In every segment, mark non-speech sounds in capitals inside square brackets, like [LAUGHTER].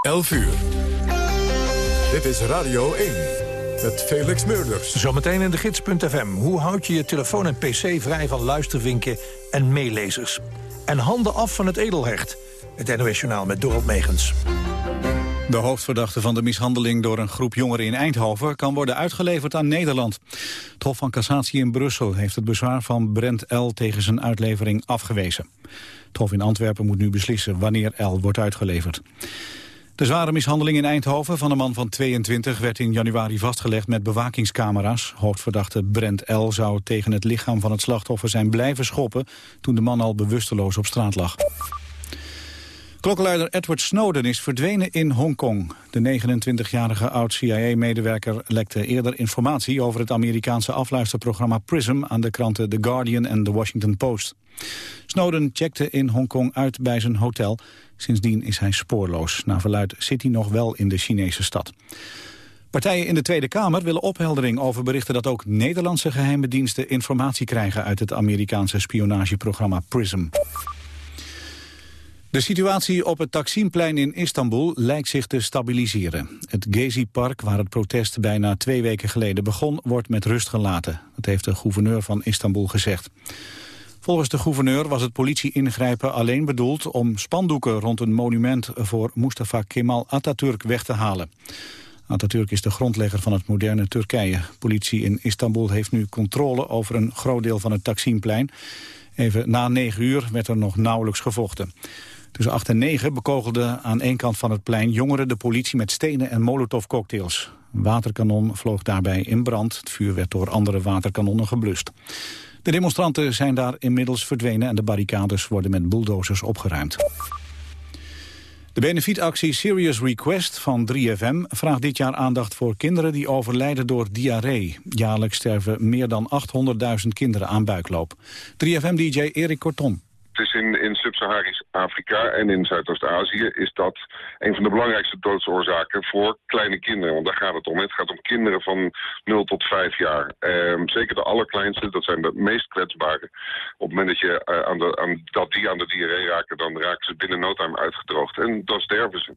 11 uur. Dit is Radio 1 met Felix Meurders. Zometeen in de gids.fm. Hoe houd je je telefoon en pc vrij van luistervinken en meelezers? En handen af van het edelhecht. Het NOS Journaal met Dorot Megens. De hoofdverdachte van de mishandeling door een groep jongeren in Eindhoven... kan worden uitgeleverd aan Nederland. Het Hof van Cassatie in Brussel heeft het bezwaar van Brent L. tegen zijn uitlevering afgewezen. Het Hof in Antwerpen moet nu beslissen wanneer L. wordt uitgeleverd. De zware mishandeling in Eindhoven van een man van 22 werd in januari vastgelegd met bewakingscamera's. Hoofdverdachte Brent L. zou tegen het lichaam van het slachtoffer zijn blijven schoppen toen de man al bewusteloos op straat lag. Klokkenluider Edward Snowden is verdwenen in Hongkong. De 29-jarige oud-CIA-medewerker lekte eerder informatie over het Amerikaanse afluisterprogramma PRISM aan de kranten The Guardian en The Washington Post. Snowden checkte in Hongkong uit bij zijn hotel. Sindsdien is hij spoorloos. Na verluid zit hij nog wel in de Chinese stad. Partijen in de Tweede Kamer willen opheldering over berichten dat ook Nederlandse geheime diensten informatie krijgen uit het Amerikaanse spionageprogramma PRISM. De situatie op het Taksimplein in Istanbul lijkt zich te stabiliseren. Het Gezi-park, waar het protest bijna twee weken geleden begon, wordt met rust gelaten. Dat heeft de gouverneur van Istanbul gezegd. Volgens de gouverneur was het politie-ingrijpen alleen bedoeld om spandoeken rond een monument voor Mustafa Kemal Atatürk weg te halen. Atatürk is de grondlegger van het moderne Turkije. Politie in Istanbul heeft nu controle over een groot deel van het Taksimplein. Even na negen uur werd er nog nauwelijks gevochten. Tussen 8 en 9 bekogelden aan één kant van het plein jongeren de politie met stenen en molotovcocktails. Een waterkanon vloog daarbij in brand. Het vuur werd door andere waterkanonnen geblust. De demonstranten zijn daar inmiddels verdwenen en de barricades worden met bulldozers opgeruimd. De benefietactie Serious Request van 3FM vraagt dit jaar aandacht voor kinderen die overlijden door diarree. Jaarlijks sterven meer dan 800.000 kinderen aan buikloop. 3FM-dj Erik Kortom. Is in, in Sub-Saharisch Afrika en in Zuidoost-Azië is dat een van de belangrijkste doodsoorzaken voor kleine kinderen. Want daar gaat het om. Het gaat om kinderen van 0 tot 5 jaar. Ehm, zeker de allerkleinste, dat zijn de meest kwetsbare. Op het moment dat, je, uh, aan de, aan, dat die aan de diarree raken, dan raken ze binnen no time uitgedroogd. En dan sterven ze.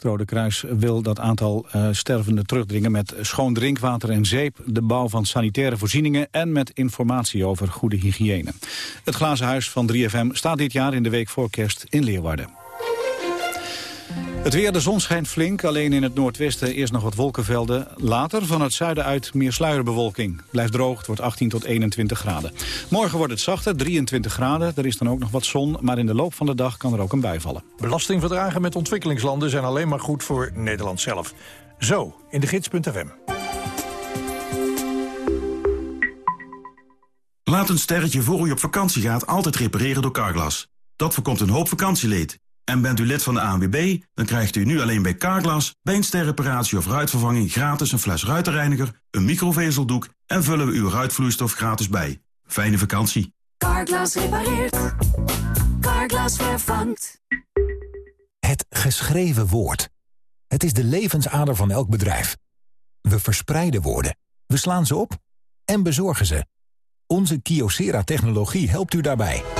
Het Rode Kruis wil dat aantal uh, stervenden terugdringen met schoon drinkwater en zeep, de bouw van sanitaire voorzieningen en met informatie over goede hygiëne. Het glazen huis van 3FM staat dit jaar in de week voor kerst in Leeuwarden. Het weer, de zon schijnt flink, alleen in het noordwesten eerst nog wat wolkenvelden. Later van het zuiden uit meer sluierbewolking. Blijft droog, het wordt 18 tot 21 graden. Morgen wordt het zachter, 23 graden. Er is dan ook nog wat zon, maar in de loop van de dag kan er ook een bui vallen. Belastingverdragen met ontwikkelingslanden zijn alleen maar goed voor Nederland zelf. Zo, in de gids.fm. Laat een sterretje voor u op vakantie gaat altijd repareren door Carglass. Dat voorkomt een hoop vakantieleed. En bent u lid van de ANWB, dan krijgt u nu alleen bij Carglass... bij een sterreparatie of ruitvervanging gratis een fles ruitenreiniger... een microvezeldoek en vullen we uw ruitvloeistof gratis bij. Fijne vakantie. Carglass repareert. Carglass vervangt. Het geschreven woord. Het is de levensader van elk bedrijf. We verspreiden woorden. We slaan ze op en bezorgen ze. Onze Kyocera-technologie helpt u daarbij.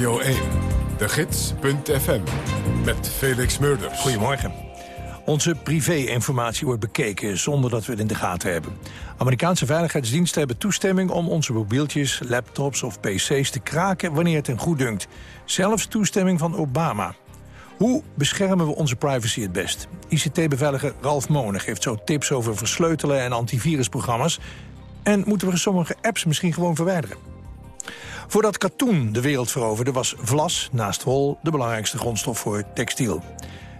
Radio 1. De Gids.fm. Met Felix Murders. Goedemorgen. Onze privé-informatie wordt bekeken zonder dat we het in de gaten hebben. Amerikaanse veiligheidsdiensten hebben toestemming om onze mobieltjes, laptops of pc's te kraken wanneer het hen goed dunkt. Zelfs toestemming van Obama. Hoe beschermen we onze privacy het best? ICT-beveiliger Ralf Monen geeft zo tips over versleutelen en antivirusprogramma's. En moeten we sommige apps misschien gewoon verwijderen? Voordat katoen de wereld veroverde was vlas naast wol de belangrijkste grondstof voor textiel.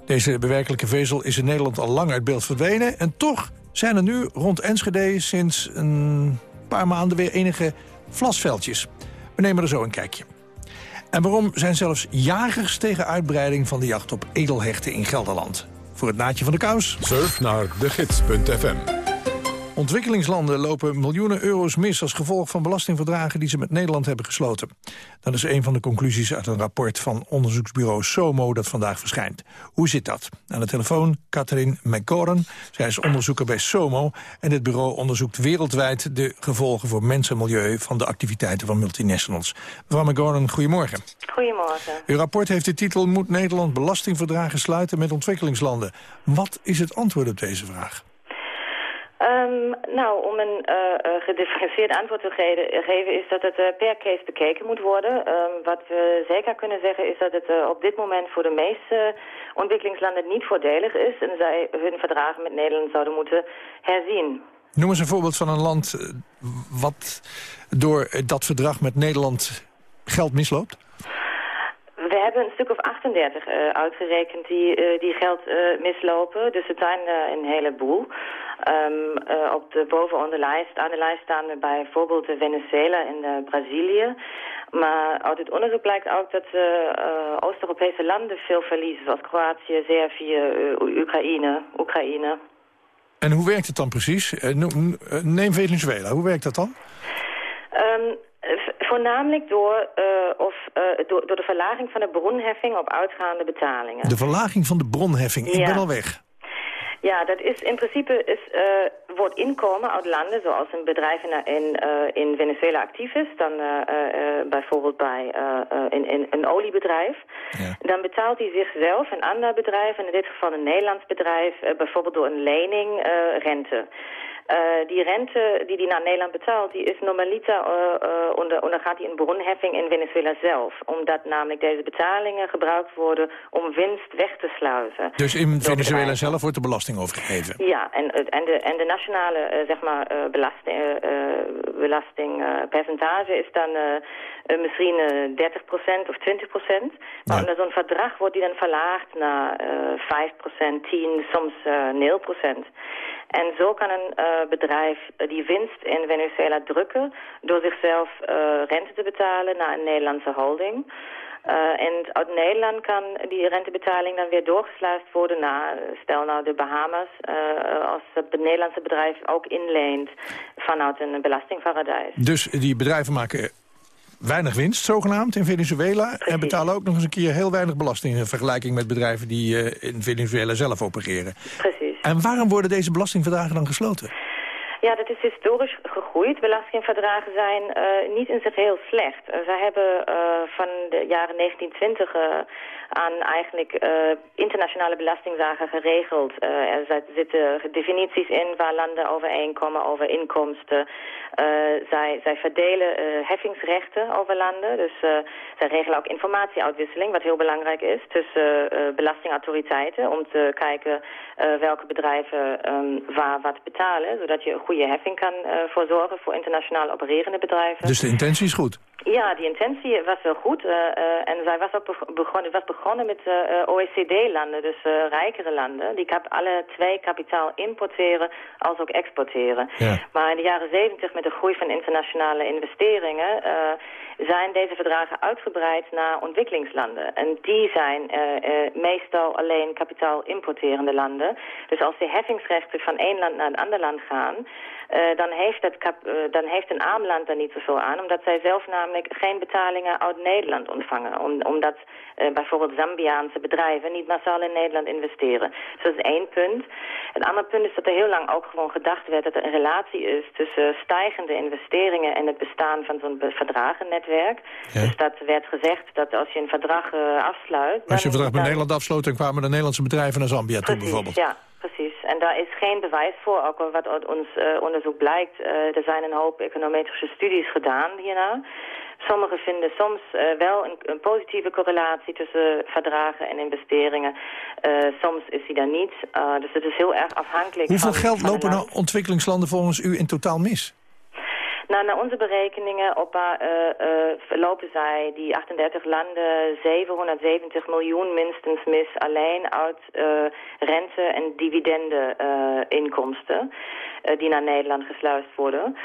Deze bewerkelijke vezel is in Nederland al lang uit beeld verdwenen... en toch zijn er nu rond Enschede sinds een paar maanden weer enige Vlasveldjes. We nemen er zo een kijkje. En waarom zijn zelfs jagers tegen uitbreiding van de jacht op edelhechten in Gelderland? Voor het naadje van de kous. Surf naar degids.fm. Ontwikkelingslanden lopen miljoenen euro's mis als gevolg van belastingverdragen die ze met Nederland hebben gesloten. Dat is een van de conclusies uit een rapport van onderzoeksbureau SOMO dat vandaag verschijnt. Hoe zit dat? Aan de telefoon Catherine McGoran. Zij is onderzoeker bij SOMO en dit bureau onderzoekt wereldwijd de gevolgen voor mens en milieu van de activiteiten van multinationals. Mevrouw McGoran, goedemorgen. Goedemorgen. Uw rapport heeft de titel Moet Nederland belastingverdragen sluiten met ontwikkelingslanden? Wat is het antwoord op deze vraag? Um, nou, om een uh, gedifferentieerd antwoord te ge geven is dat het uh, per case bekeken moet worden. Um, wat we zeker kunnen zeggen is dat het op dit moment voor de meeste ontwikkelingslanden niet voordelig is. En zij hun verdragen met Nederland zouden moeten herzien. Noem eens een voorbeeld van een land wat door dat verdrag met Nederland geld misloopt. We hebben een stuk of 38 uh, uitgerekend die, die geld mislopen. Dus het zijn een heleboel. Um, op de bovenaan de lijst, aan de lijst staan bijvoorbeeld Venezuela en Brazilië. Maar uit het onderzoek blijkt ook dat Oost-Europese landen veel verliezen. Zoals Kroatië, Servië, Oekraïne, Oekraïne. En hoe werkt het dan precies? Neem Venezuela, hoe werkt dat dan? Um, Voornamelijk door, uh, of, uh, door, door, de verlaging van de bronheffing op uitgaande betalingen. De verlaging van de bronheffing, ik ben al weg. Ja, dat is in principe is, uh, wordt inkomen uit landen zoals een bedrijf in, in, in Venezuela actief is, dan bijvoorbeeld bij in, in, een oliebedrijf. Ja. Dan betaalt hij zichzelf een ander bedrijf, in dit geval een Nederlands bedrijf, bijvoorbeeld door een lening rente. Uh, die rente die hij naar Nederland betaalt, die is normaliter uh, uh, onder, ondergaat die een bronheffing in Venezuela zelf. Omdat namelijk deze betalingen gebruikt worden om winst weg te sluizen. Dus in Venezuela zelf wordt de belasting overgegeven? Ja, en, en, de, en de nationale zeg maar, belasting, belastingpercentage is dan misschien 30% of 20%. Maar onder zo'n verdrag wordt die dan verlaagd naar 5%, 10, soms 0%. En zo kan een uh, bedrijf die winst in Venezuela drukken... door zichzelf uh, rente te betalen naar een Nederlandse holding. Uh, en uit Nederland kan die rentebetaling dan weer doorgesluist worden naar, stel nou de Bahamas, als het Nederlandse bedrijf ook inleent vanuit een belastingparadijs. Dus die bedrijven maken weinig winst, zogenaamd, in Venezuela. Precies. En betalen ook nog eens een keer heel weinig belasting... in vergelijking met bedrijven die uh, in Venezuela zelf opereren. Precies. En waarom worden deze belastingverdragen dan gesloten? Ja, dat is historisch gegroeid. Belastingverdragen zijn uh, niet in zich heel slecht. Uh, zij hebben uh, van de jaren 1920 aan eigenlijk internationale belastingzaken geregeld. er zitten definities in waar landen overeenkomen over inkomsten. zij, zij verdelen heffingsrechten over landen. Dus zij regelen ook informatieuitwisseling, wat heel belangrijk is, tussen belastingautoriteiten. Om te kijken welke bedrijven um, waar wat betalen, zodat je goede heffing kan uh, voor zorgen voor internationaal opererende bedrijven. Dus de intentie is goed? Ja, die intentie was wel goed. Uh, uh, en zij was ook begonnen, was begonnen met OECD-landen, dus rijkere landen. Die alle twee kapitaal importeren als ook exporteren. Ja. Maar in de jaren zeventig met de groei van internationale investeringen zijn deze verdragen uitgebreid naar ontwikkelingslanden. En die zijn meestal alleen kapitaal importerende landen. Dus als de heffingsrechten van één land naar een ander land gaan... Uh, dan, heeft het kap, uh, dan heeft een arm land er niet zoveel aan, omdat zij zelf namelijk geen betalingen uit Nederland ontvangen. Om, omdat uh, bijvoorbeeld Zambiaanse bedrijven niet massaal in Nederland investeren. Dus dat is één punt. Een ander punt is dat er heel lang ook gewoon gedacht werd dat er een relatie is tussen stijgende investeringen en het bestaan van zo'n verdragennetwerk. Ja. Dus dat werd gezegd dat als je een verdrag afsluit... Als je een verdrag met dan, Nederland afsloot, dan kwamen de Nederlandse bedrijven naar Zambia toe bijvoorbeeld. ja. Precies, en daar is geen bewijs voor, ook wat uit ons uh, onderzoek blijkt. Uh, er zijn een hoop econometrische studies gedaan hierna. Sommigen vinden soms uh, wel een, een, positieve correlatie tussen verdragen en investeringen. soms is die daar niet. dus het is heel erg afhankelijk Hoeveel van, geld van lopen nou ontwikkelingslanden volgens u in totaal mis? Nou, naar onze berekeningen op, uh, uh, verlopen zij die 38 landen 770 miljoen minstens mis alleen uit uh, rente- en dividende-inkomsten die naar Nederland gesluist worden.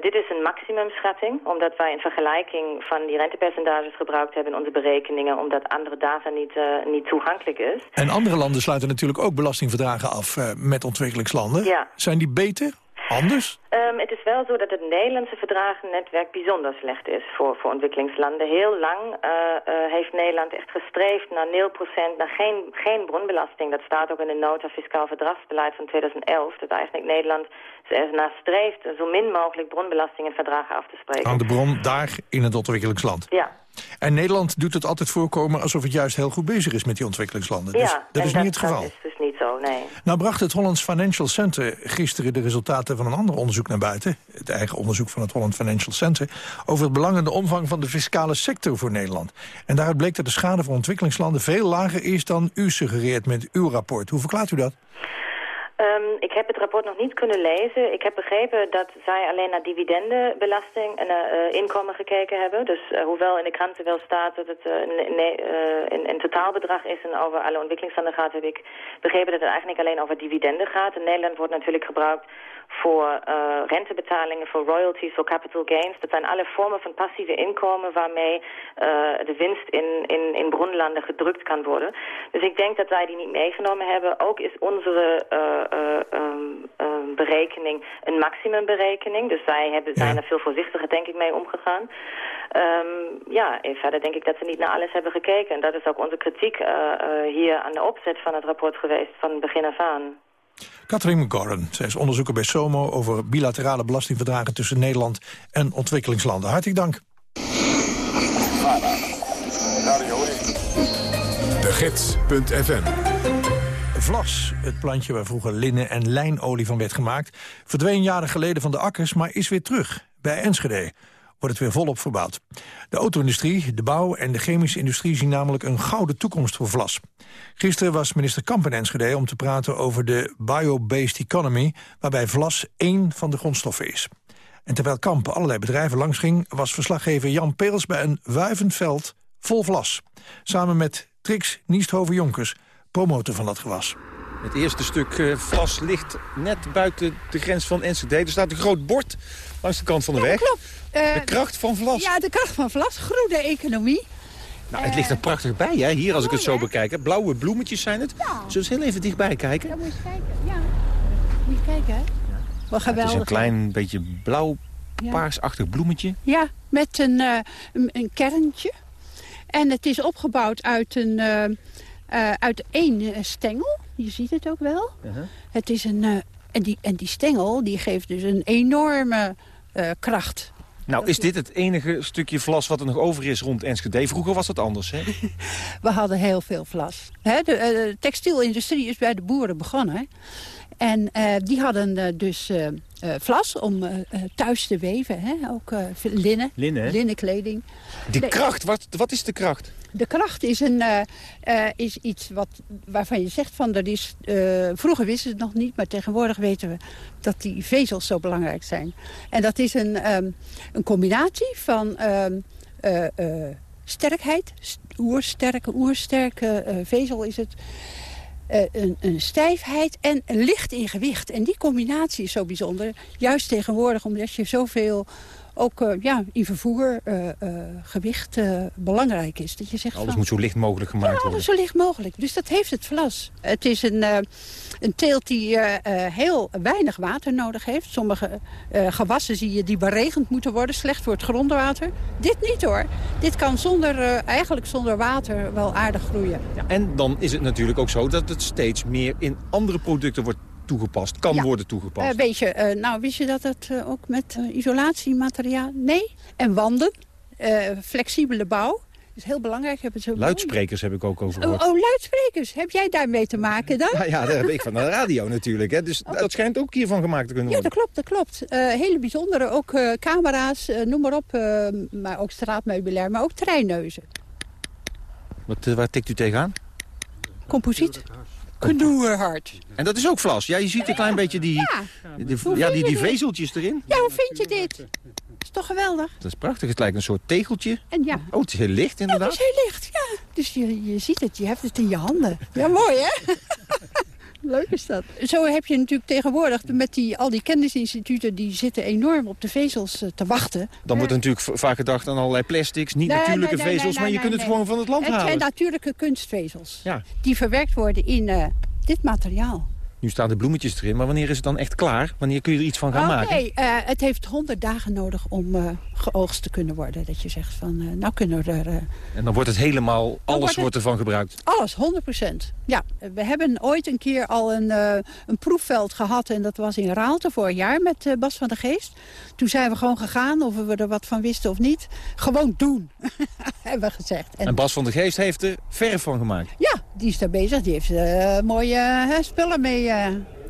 dit is een maximumschatting, omdat wij in vergelijking van die rentepercentages gebruikt hebben in onze berekeningen, omdat andere data niet, niet toegankelijk is. En andere landen sluiten natuurlijk ook belastingverdragen af met ontwikkelingslanden. Ja. Zijn die beter? Anders? Um, het is wel zo dat het Nederlandse verdragennetwerk bijzonder slecht is voor, voor ontwikkelingslanden. Heel lang uh, uh, heeft Nederland echt gestreefd naar 0%, naar geen, geen bronbelasting. Dat staat ook in de nota fiscaal verdragsbeleid van 2011. Dat eigenlijk Nederland naar streeft zo min mogelijk bronbelasting in verdragen af te spreken. Aan de bron daar in het ontwikkelingsland? Ja. En Nederland doet het altijd voorkomen alsof het juist heel goed bezig is met die ontwikkelingslanden. Dus ja, dat is dat, niet het geval. dat is dus niet zo, nee. Nou bracht het Hollands Financial Center gisteren de resultaten van een ander onderzoek naar buiten. Het eigen onderzoek van het Holland Financial Center. Over het belang en de omvang van de fiscale sector voor Nederland. En daaruit bleek dat de schade voor ontwikkelingslanden veel lager is dan u suggereert met uw rapport. Hoe verklaart u dat? Um, ik heb het rapport nog niet kunnen lezen. Ik heb begrepen dat zij alleen naar dividendenbelasting en uh, inkomen gekeken hebben. Dus uh, hoewel in de kranten wel staat dat het een, een, totaalbedrag is en over alle ontwikkelingslanden gaat, heb ik begrepen dat het eigenlijk alleen over dividenden gaat. In Nederland wordt natuurlijk gebruikt voor rentebetalingen, voor royalties, voor capital gains. Dat zijn alle vormen van passieve inkomen waarmee de winst in, in, in bronlanden gedrukt kan worden. Dus ik denk dat wij die niet meegenomen hebben. Ook is onze um, um, berekening een maximumberekening. Dus wij hebben, zijn er veel voorzichtiger denk ik mee omgegaan. Um, ja, en verder denk ik dat we niet naar alles hebben gekeken. En dat is ook onze kritiek hier aan de opzet van het rapport geweest van begin af aan. Katrien McGorran, zij is onderzoeker bij SOMO... over bilaterale belastingverdragen tussen Nederland en ontwikkelingslanden. Hartelijk dank. De Gids.fm Vlas, het plantje waar vroeger linnen en lijnolie van werd gemaakt... verdween jaren geleden van de akkers, maar is weer terug bij Enschede wordt het weer volop verbouwd. De auto-industrie, de bouw en de chemische industrie zien namelijk een gouden toekomst voor vlas. Gisteren was minister Kamp in Enschede om te praten over de bio-based economy, waarbij vlas één van de grondstoffen is. En terwijl Kamp allerlei bedrijven langsging, was verslaggever Jan Peels bij een wuivend veld vol vlas. Samen met Trix Niesthoven-Jonkers, promotor van dat gewas. Het eerste stuk uh, vlas ligt net buiten de grens van Enschede. Er staat een groot bord langs de kant van de ja, weg. Klopt. Uh, de kracht van vlas. Ja, de kracht van vlas. Groene economie. Nou, het ligt er prachtig bij, hè? Hier, als ik het zo bekijk. Blauwe bloemetjes zijn het. Ja. Zullen we eens heel even dichtbij kijken? Ja, moet je kijken. Ja. Moet je kijken, hè? Wat geweldig. het is een klein beetje blauw, paarsachtig bloemetje. Ja, met een, uh, een, een kerntje. En het is opgebouwd uit, een, uh, uh, uit één stengel. Je ziet het ook wel. Uh -huh. Het is een, en, die, en die stengel die geeft dus een enorme kracht. Nou, is dit het enige stukje vlas wat er nog over is rond Enschede? Vroeger was het anders, hè? [LAUGHS] We hadden heel veel vlas. Hè, de, de textielindustrie is bij de boeren begonnen. Hè? En uh, die hadden uh, dus uh, vlas om thuis te weven. Hè? Ook linnen, linnen, linnenkleding. Die nee. kracht, wat, wat is de kracht? De kracht is, een, is iets wat, waarvan je zegt van... Er is, vroeger wisten we het nog niet, maar tegenwoordig weten we... dat die vezels zo belangrijk zijn. En dat is een, um, een combinatie van... Um, sterkheid, oersterke, oersterke vezel is het... Uh, een, een, stijfheid en licht in gewicht. En die combinatie is zo bijzonder. Juist tegenwoordig, omdat je zoveel ook uh, ja, in vervoer uh, gewicht belangrijk is. Dat je zegt alles van, moet zo licht mogelijk gemaakt ja, worden. alles zo licht mogelijk. Dus dat heeft het vlas. Het is een, een teelt die heel weinig water nodig heeft. Sommige gewassen zie je die beregend moeten worden. Slecht voor het grondwater. Dit niet hoor. Dit kan zonder, eigenlijk zonder water wel aardig groeien. Ja, en dan is het natuurlijk ook zo dat het steeds meer in andere producten wordt toegepast, kan ja. worden toegepast. Uh, weet je, uh, nou wist je dat het uh, ook met isolatiemateriaal... Nee. En wanden, flexibele bouw. Dat is heel belangrijk. Hebben ze luidsprekers heb ik ook over gehoord. Oh, oh, luidsprekers. Heb jij daarmee te maken dan? Ja, ja dat heb ik van de radio natuurlijk. Hè. Dus oh. dat schijnt ook hiervan gemaakt te kunnen worden. Ja, dat klopt. Dat klopt. hele bijzondere, ook camera's, noem maar op. maar ook straatmeubilair, maar ook treineuzen. Wat, waar tikt u tegenaan? Composiet. Knoerhard. En dat is ook vlas. Ja, je ziet een klein beetje die, ja. die, ja, die, die vezeltjes erin. Ja, hoe vind je dit? toch geweldig? Dat is prachtig. Het lijkt een soort tegeltje. En ja. Oh, het is heel licht Ja, inderdaad. dat is heel licht, ja. Dus je, je ziet het, je hebt het in je handen. Ja, mooi, hè? [LAUGHS] Leuk is dat. Zo heb je natuurlijk tegenwoordig met die, al die kennisinstituten... die zitten enorm op de vezels eh, te wachten. Dan wordt er natuurlijk vaak gedacht aan allerlei plastics, niet Nee, natuurlijke nee, nee, vezels, nee, maar je nee, kunt het nee. gewoon van het land Het zijn halen. natuurlijke kunstvezels. Ja. Die verwerkt worden in eh, dit materiaal. Nu staan de bloemetjes erin, maar wanneer is het dan echt klaar? Wanneer kun je er iets van gaan Oh, maken? nee, eh, het heeft 100 dagen nodig om eh, geoogst te kunnen worden. Dat je zegt van, eh, nou kunnen we er... En dan wordt het helemaal, alles wordt ervan gebruikt. Alles, 100% Ja, we hebben ooit een keer al een, een proefveld gehad. En dat was in Raalte vorig jaar met Bas van der Geest. Toen zijn we gewoon gegaan, of we er wat van wisten of niet. Gewoon doen, [LAUGHS] hebben we gezegd. En Bas van der Geest heeft er verf van gemaakt. Ja, die is daar bezig. Die heeft eh, mooie eh, spullen mee eh,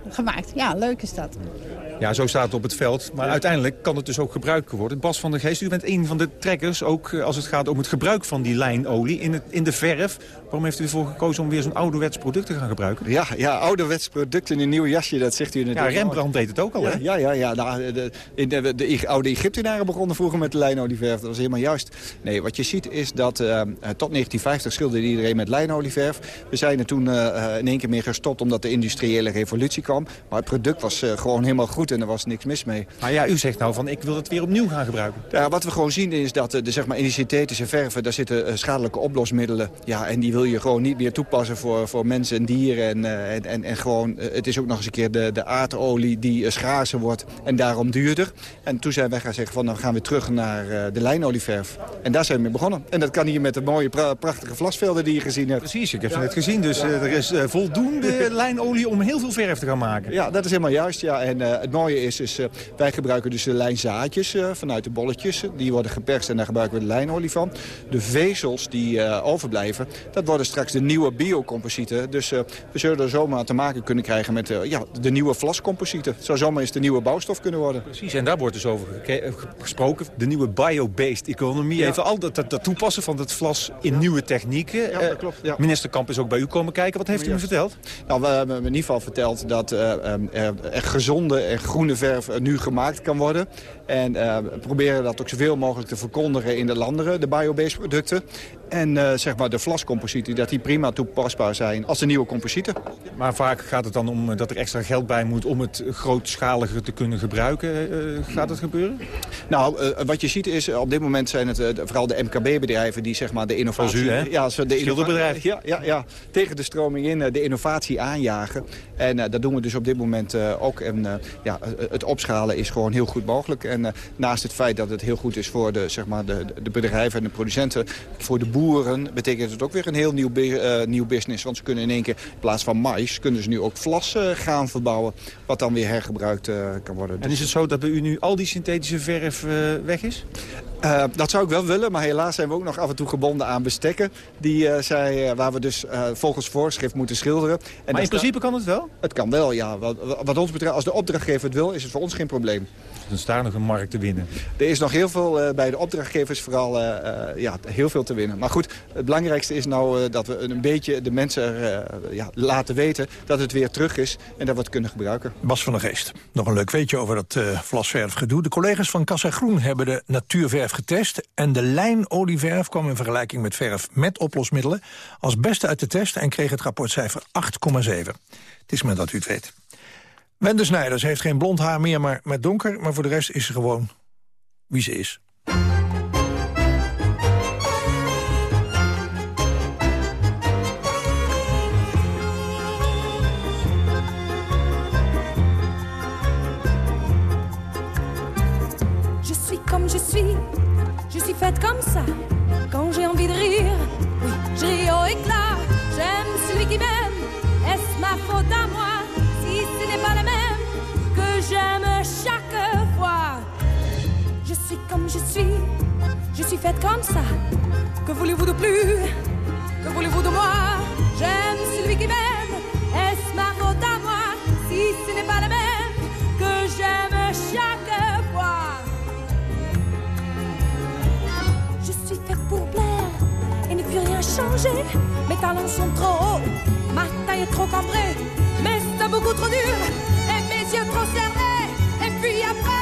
gemaakt. Ja, leuk is dat. Ja, zo staat het op het veld. Maar uiteindelijk kan het dus ook gebruikt worden. Bas van der Geest, u bent een van de trekkers, ook als het gaat om het gebruik van die lijnolie in, het, in de verf. Waarom heeft u ervoor gekozen om weer zo'n ouderwets product te gaan gebruiken? Ja, ja, ouderwets product in een nieuw jasje, dat zegt u Ja, natuurlijk. Rembrandt deed het ook al, hè? Ja, ja, ja. ja. Nou, de, in de, de, de oude Egyptenaren begonnen vroeger met de lijnolieverf. Dat was helemaal juist. Nee, wat je ziet is dat eh, tot 1950 schilderde iedereen met lijnolieverf. We zijn er toen eh, in één keer mee gestopt omdat de industriële revolutie kwam. Maar het product was eh, gewoon helemaal goed en er was niks mis mee. Maar ja, u zegt nou van ik wil het weer opnieuw gaan gebruiken. Ja, wat we gewoon zien is dat de, zeg maar, in die synthetische verven... daar zitten schadelijke oplosmiddelen. Ja, en die wil je gewoon niet meer toepassen voor, voor mensen en dieren. En, eh, en, en, en gewoon, eh, het is ook nog eens een keer de, de aardolie die uh, schaarser wordt en daarom duurder. En toen zijn wij gaan zeggen van dan gaan we terug naar de lijnolieverf. En daar zijn we mee begonnen. En dat kan hier met de mooie pra prachtige vlasvelden die je gezien hebt. Precies, ik heb ze net gezien. Dus er is voldoende [LAUGHS] lijnolie om heel veel verf te gaan maken. Ja, dat is helemaal juist. Ja. En uh, het mooie is, is uh, wij gebruiken dus de lijnzaadjes uh, vanuit de bolletjes. Die worden geperst en daar gebruiken we de lijnolie van. De vezels die overblijven, dat worden straks de nieuwe biocomposieten. Dus uh, we zullen er zomaar te maken kunnen krijgen met uh, ja, de nieuwe vlascomposieten. Het zou zomaar eens de nieuwe bouwstof kunnen worden. Precies, en daar wordt dus over gesproken. De nieuwe bio-based economy. Ja. Even al dat, dat, dat, toepassen van het vlas in nieuwe technieken. Ja, dat klopt. Ja. Minister Kamp is ook bij u komen kijken. Wat heeft u me verteld? Nou, we hebben in ieder geval verteld dat uh, er gezonde en groene verf nu gemaakt kan worden. En we proberen dat ook zoveel mogelijk te verkondigen in de landen, de biobased producten. En uh, zeg maar de vlascomposieten, dat die prima toepasbaar zijn als de nieuwe composieten. Maar vaak gaat het dan om dat er extra geld bij moet om het grootschaliger te kunnen gebruiken. Uh, gaat dat gebeuren? Nou, uh, wat je ziet is, op dit moment zijn het vooral de MKB-bedrijven die zeg maar de innovatie... Hè? Ja, zo de Schilderbedrijf. Ja, ja, ja, tegen de stroming in de innovatie aanjagen. En dat doen we dus op dit moment ook. En ja, het opschalen is gewoon heel goed mogelijk. En naast het feit dat het heel goed is voor de, zeg maar de, de bedrijven en de producenten, voor de boeren betekent het ook weer een heel nieuw, uh, nieuw business. Want ze kunnen in één keer, in plaats van mais, kunnen ze nu ook vlas uh, gaan verbouwen. Wat dan weer hergebruikt uh, kan worden. En is het zo dat bij u nu al die synthetische verf weg is? Uh, dat zou ik wel willen, maar helaas zijn we ook nog af en toe gebonden aan bestekken. Die, uh, zij, waar we dus volgens voorschrift moeten schilderen. En maar in principe kan het wel? Het kan wel, ja. Wat, wat ons betreft, als de opdrachtgever het wil, is het voor ons geen probleem. Er staat nog een markt te winnen. Er is nog heel veel bij de opdrachtgevers vooral ja, heel veel te winnen. Maar goed, het belangrijkste is nou dat we een beetje de mensen ja, laten weten dat het weer terug is en dat we het kunnen gebruiken. Bas van der Geest, nog een leuk weetje over dat vlasverfgedoe. De collega's van Kassa Groen hebben de natuurverf getest... en de lijnolieverf kwam in vergelijking met verf met oplosmiddelen... als beste uit de test en kreeg het rapportcijfer 8,7. Het is maar dat u het weet. Wende Snijders heeft geen blond haar meer, maar met donker... maar voor de rest is ze gewoon wie ze is. Comme ça. Que voulez-vous de plus? Que voulez-vous de moi? J'aime celui qui m'aime, est-ce ma faute à moi? Si ce n'est pas le même que j'aime chaque fois. Je suis faite pour plaire et ne puis rien changer. Mes talons sont trop hauts, ma taille est trop cambrée. Mais c'est beaucoup trop dur et mes yeux trop serrés. Et puis après,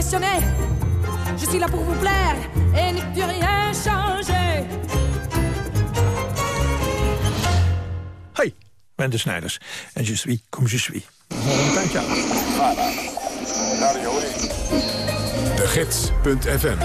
questionner. Je suis là pour vous plaire et n'y plus rien changer. Hoi, ben de Snijders. En je suis comme je suis. Een oud. De Gids.fm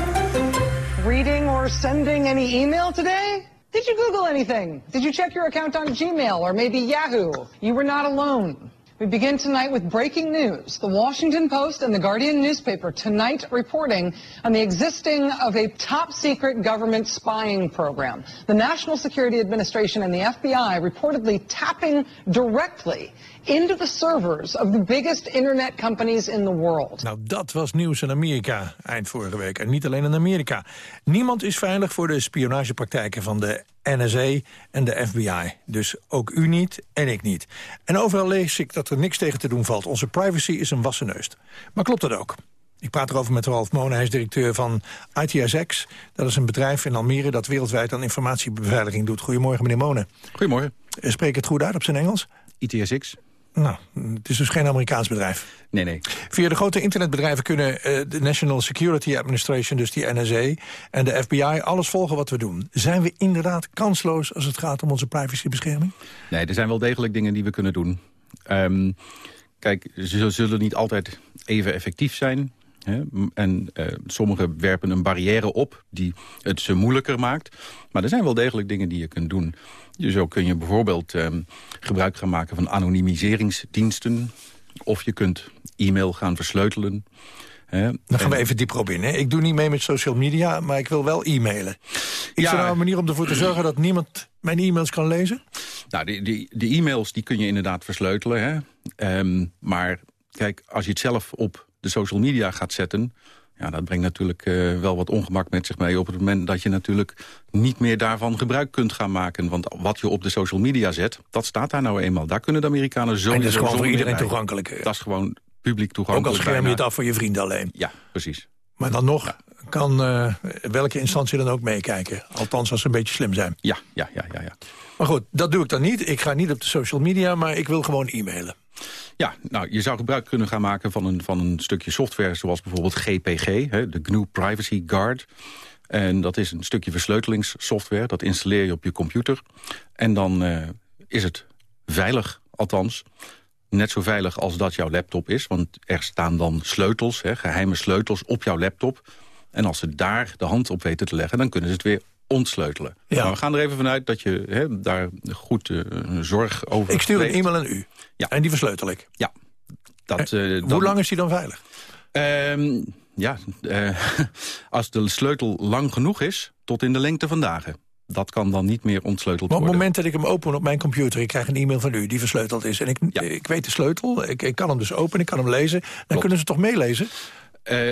Reading or sending any email today? Did you Google anything? Did you check your account on Gmail or maybe Yahoo? You were not alone. We begin tonight with breaking news. The Washington Post and the Guardian newspaper tonight reporting on the existing of a top secret government spying program. The National Security Administration and the FBI reportedly tapping directly into the servers of the biggest internet companies in the world. Nou, dat was nieuws in Amerika eind vorige week. En niet alleen in Amerika. Niemand is veilig voor de spionagepraktijken van de NSA en de FBI. Dus ook u niet en ik niet. En overal lees ik dat er niks tegen te doen valt. Onze privacy is een wassen neus. Maar klopt dat ook? Ik praat erover met Ralf Monen, hij is directeur van ITSX. Dat is een bedrijf in Almere dat wereldwijd aan informatiebeveiliging doet. Goedemorgen, meneer Monen. Goedemorgen. Spreek ik het goed uit op zijn Engels? ITSX. Nou, het is dus geen Amerikaans bedrijf. Nee, nee. Via de grote internetbedrijven kunnen uh, de National Security Administration, dus die NSA, en de FBI alles volgen wat we doen. Zijn we inderdaad kansloos als het gaat om onze privacybescherming? Nee, er zijn wel degelijk dingen die we kunnen doen. Um, kijk, ze zullen niet altijd even effectief zijn. Hè? En uh, sommigen werpen een barrière op die het ze moeilijker maakt. Maar er zijn wel degelijk dingen die je kunt doen. Dus zo kun je bijvoorbeeld um, gebruik gaan maken van anonimiseringsdiensten. Of je kunt e-mail gaan versleutelen. Hè? Dan gaan we even dieper op in. Hè? Ik doe niet mee met social media, maar ik wil wel e-mailen. Is ja, er nou een manier om ervoor te zorgen dat niemand mijn e-mails kan lezen? Nou, die, die, de e-mails die kun je inderdaad versleutelen. Hè? Um, maar kijk, als je het zelf op de social media gaat zetten... Ja, dat brengt natuurlijk uh, wel wat ongemak met zich mee... op het moment dat je natuurlijk niet meer daarvan gebruik kunt gaan maken. Want wat je op de social media zet, dat staat daar nou eenmaal. Daar kunnen de Amerikanen zo... En dat is gewoon voor iedereen toegankelijk. Dat is gewoon publiek toegankelijk. Ook al scherm je het af voor je vrienden alleen. Ja, precies. Maar dan nog ja. kan uh, welke instantie dan ook meekijken. Althans, als ze een beetje slim zijn. Ja, ja, ja, ja, ja. Maar goed, dat doe ik dan niet. Ik ga niet op de social media, maar ik wil gewoon e-mailen. Ja, nou, je zou gebruik kunnen gaan maken van een, van een stukje software... zoals bijvoorbeeld GPG, hè, de GNU Privacy Guard. En dat is een stukje versleutelingssoftware. Dat installeer je op je computer. En dan uh, is het veilig, althans. Net zo veilig als dat jouw laptop is. Want er staan dan sleutels, hè, geheime sleutels op jouw laptop. En als ze daar de hand op weten te leggen... dan kunnen ze het weer ontsleutelen. Ja. Maar we gaan er even vanuit dat je hè, daar goed uh, zorg over Ik stuur een e-mail aan u. Ja. En die versleutel ik. Ja. Dat, uh, hoe dan... lang is die dan veilig? Um, ja, uh, [LAUGHS] als de sleutel lang genoeg is, tot in de lengte van dagen. Dat kan dan niet meer ontsleuteld worden. op het moment dat ik hem open op mijn computer... ik krijg een e-mail van u die versleuteld is... en ik, ja. ik weet de sleutel, ik, ik kan hem dus openen, ik kan hem lezen... dan Klopt. kunnen ze toch meelezen?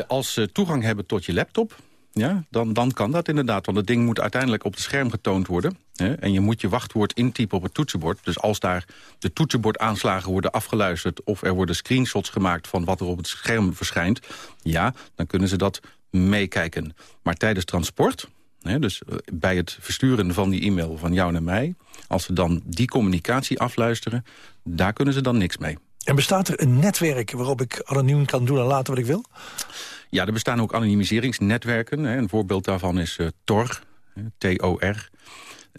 Als ze toegang hebben tot je laptop ja, dan, dan kan dat inderdaad. Want het ding moet uiteindelijk op het scherm getoond worden. Hè, en je moet je wachtwoord intypen op het toetsenbord. Dus als daar de toetsenbordaanslagen worden afgeluisterd... of er worden screenshots gemaakt van wat er op het scherm verschijnt... ja, dan kunnen ze dat meekijken. Maar tijdens transport, hè, dus eh, bij het versturen van die e-mail van jou naar mij... als ze dan die communicatie afluisteren, daar kunnen ze dan niks mee. En bestaat er een netwerk waarop ik anoniem kan doen en laten wat ik wil? Ja, er bestaan ook anonimiseringsnetwerken. Hè. Een voorbeeld daarvan is uh, Tor, T-O-R.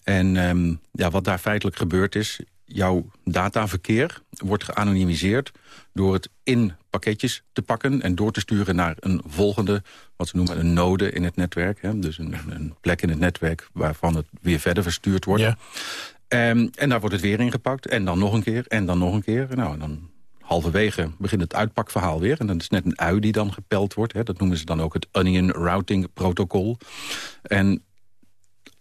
En um, ja, wat daar feitelijk gebeurd is... jouw dataverkeer wordt geanonimiseerd... door het in pakketjes te pakken en door te sturen naar een volgende... wat ze noemen een node in het netwerk. Hè. Dus een, een plek in het netwerk waarvan het weer verder verstuurd wordt. Ja. Um, en daar wordt het weer ingepakt. En dan nog een keer, en dan nog een keer. Nou, dan halverwege begint het uitpakverhaal weer. En dat is net een ui die dan gepeld wordt. Hè. Dat noemen ze dan ook het Onion Routing Protocol. En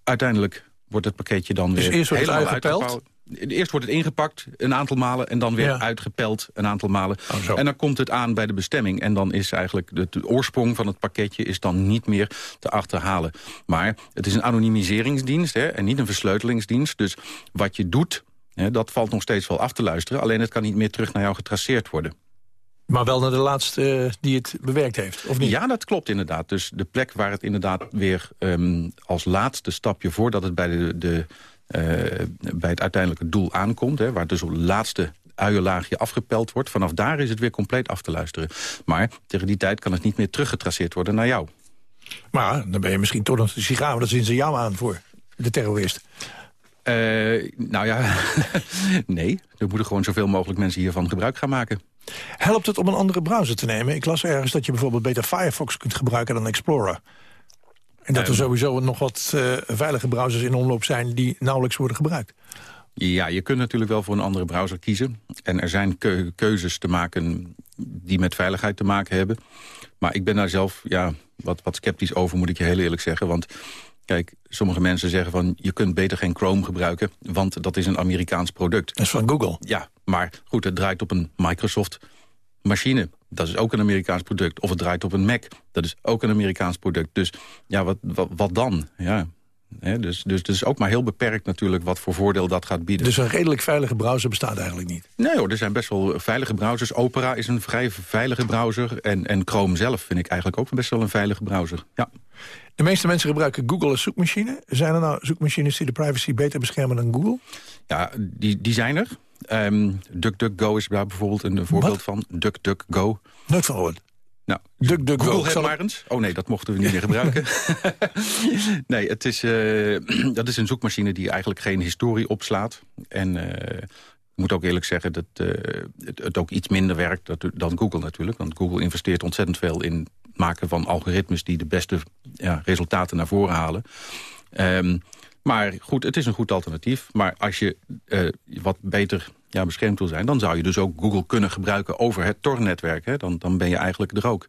uiteindelijk wordt het pakketje dan dus weer eerst wordt helemaal uitgepeld? Eerst wordt het ingepakt een aantal malen en dan weer ja. uitgepeld een aantal malen. Oh, en dan komt het aan bij de bestemming. En dan is eigenlijk de, de, oorsprong van het pakketje is dan niet meer te achterhalen. Maar het is een anonimiseringsdienst hè, en niet een versleutelingsdienst. Dus wat je doet dat valt nog steeds wel af te luisteren. Alleen het kan niet meer terug naar jou getraceerd worden. Maar wel naar de laatste uh, die het bewerkt heeft, of niet? Ja, dat klopt inderdaad. Dus de plek waar het inderdaad weer um, als laatste stapje... voordat het bij, de, de uh, bij het uiteindelijke doel aankomt... Hè, waar dus op de laatste uienlaagje afgepeld wordt. Vanaf daar is het weer compleet af te luisteren. Maar tegen die tijd kan het niet meer teruggetraceerd worden naar jou. Maar dan ben je misschien toch nog de sigaar, dat zien ze jou aan voor de terrorist. Uh, nou ja, [LAUGHS] nee. Er moeten gewoon zoveel mogelijk mensen hiervan gebruik gaan maken. Helpt het om een andere browser te nemen? Ik las ergens dat je bijvoorbeeld beter Firefox kunt gebruiken dan Explorer. En dat er sowieso nog wat uh, veilige browsers in omloop zijn... die nauwelijks worden gebruikt. Ja, je kunt natuurlijk wel voor een andere browser kiezen. En er zijn keuzes te maken die met veiligheid te maken hebben. Maar ik ben daar zelf ja, wat, wat sceptisch over, moet ik je heel eerlijk zeggen. Want kijk, sommige mensen zeggen van... je kunt beter geen Chrome gebruiken, want dat is een Amerikaans product. Dat is van Google. Ja, maar goed, het draait op een Microsoft machine. Dat is ook een Amerikaans product. Of het draait op een Mac. Dat is ook een Amerikaans product. Dus ja, wat, wat, wat dan? Ja, dus, dus het is ook maar heel beperkt natuurlijk wat voor voordeel dat gaat bieden. Dus een redelijk veilige browser bestaat eigenlijk niet? Nee hoor, er zijn best wel veilige browsers. Opera is een vrij veilige browser. En, en Chrome zelf vind ik eigenlijk ook best wel een veilige browser. Ja. De meeste mensen gebruiken Google als zoekmachine. Zijn er nou zoekmachines die de privacy beter beschermen dan Google? Ja, die, die zijn er. Um, DuckDuckGo is daar bijvoorbeeld een voorbeeld van. DuckDuckGo. Nooit van gehoord. Nou, Duck, duck, Google het maar eens. Oh nee, dat mochten we niet meer gebruiken. [LAUGHS] nee, het is, uh, [CLEARS THROAT] dat is een zoekmachine die eigenlijk geen historie opslaat. En uh, ik moet ook eerlijk zeggen dat uh, het, het, ook iets minder werkt dan Google natuurlijk. Want Google investeert ontzettend veel in het maken van algoritmes... die de beste ja, resultaten naar voren halen. Um, maar goed, het is een goed alternatief. Maar als je wat beter ja, beschermd wil zijn... dan zou je dus ook Google kunnen gebruiken over het Tor-netwerk. Dan, dan ben je eigenlijk er ook.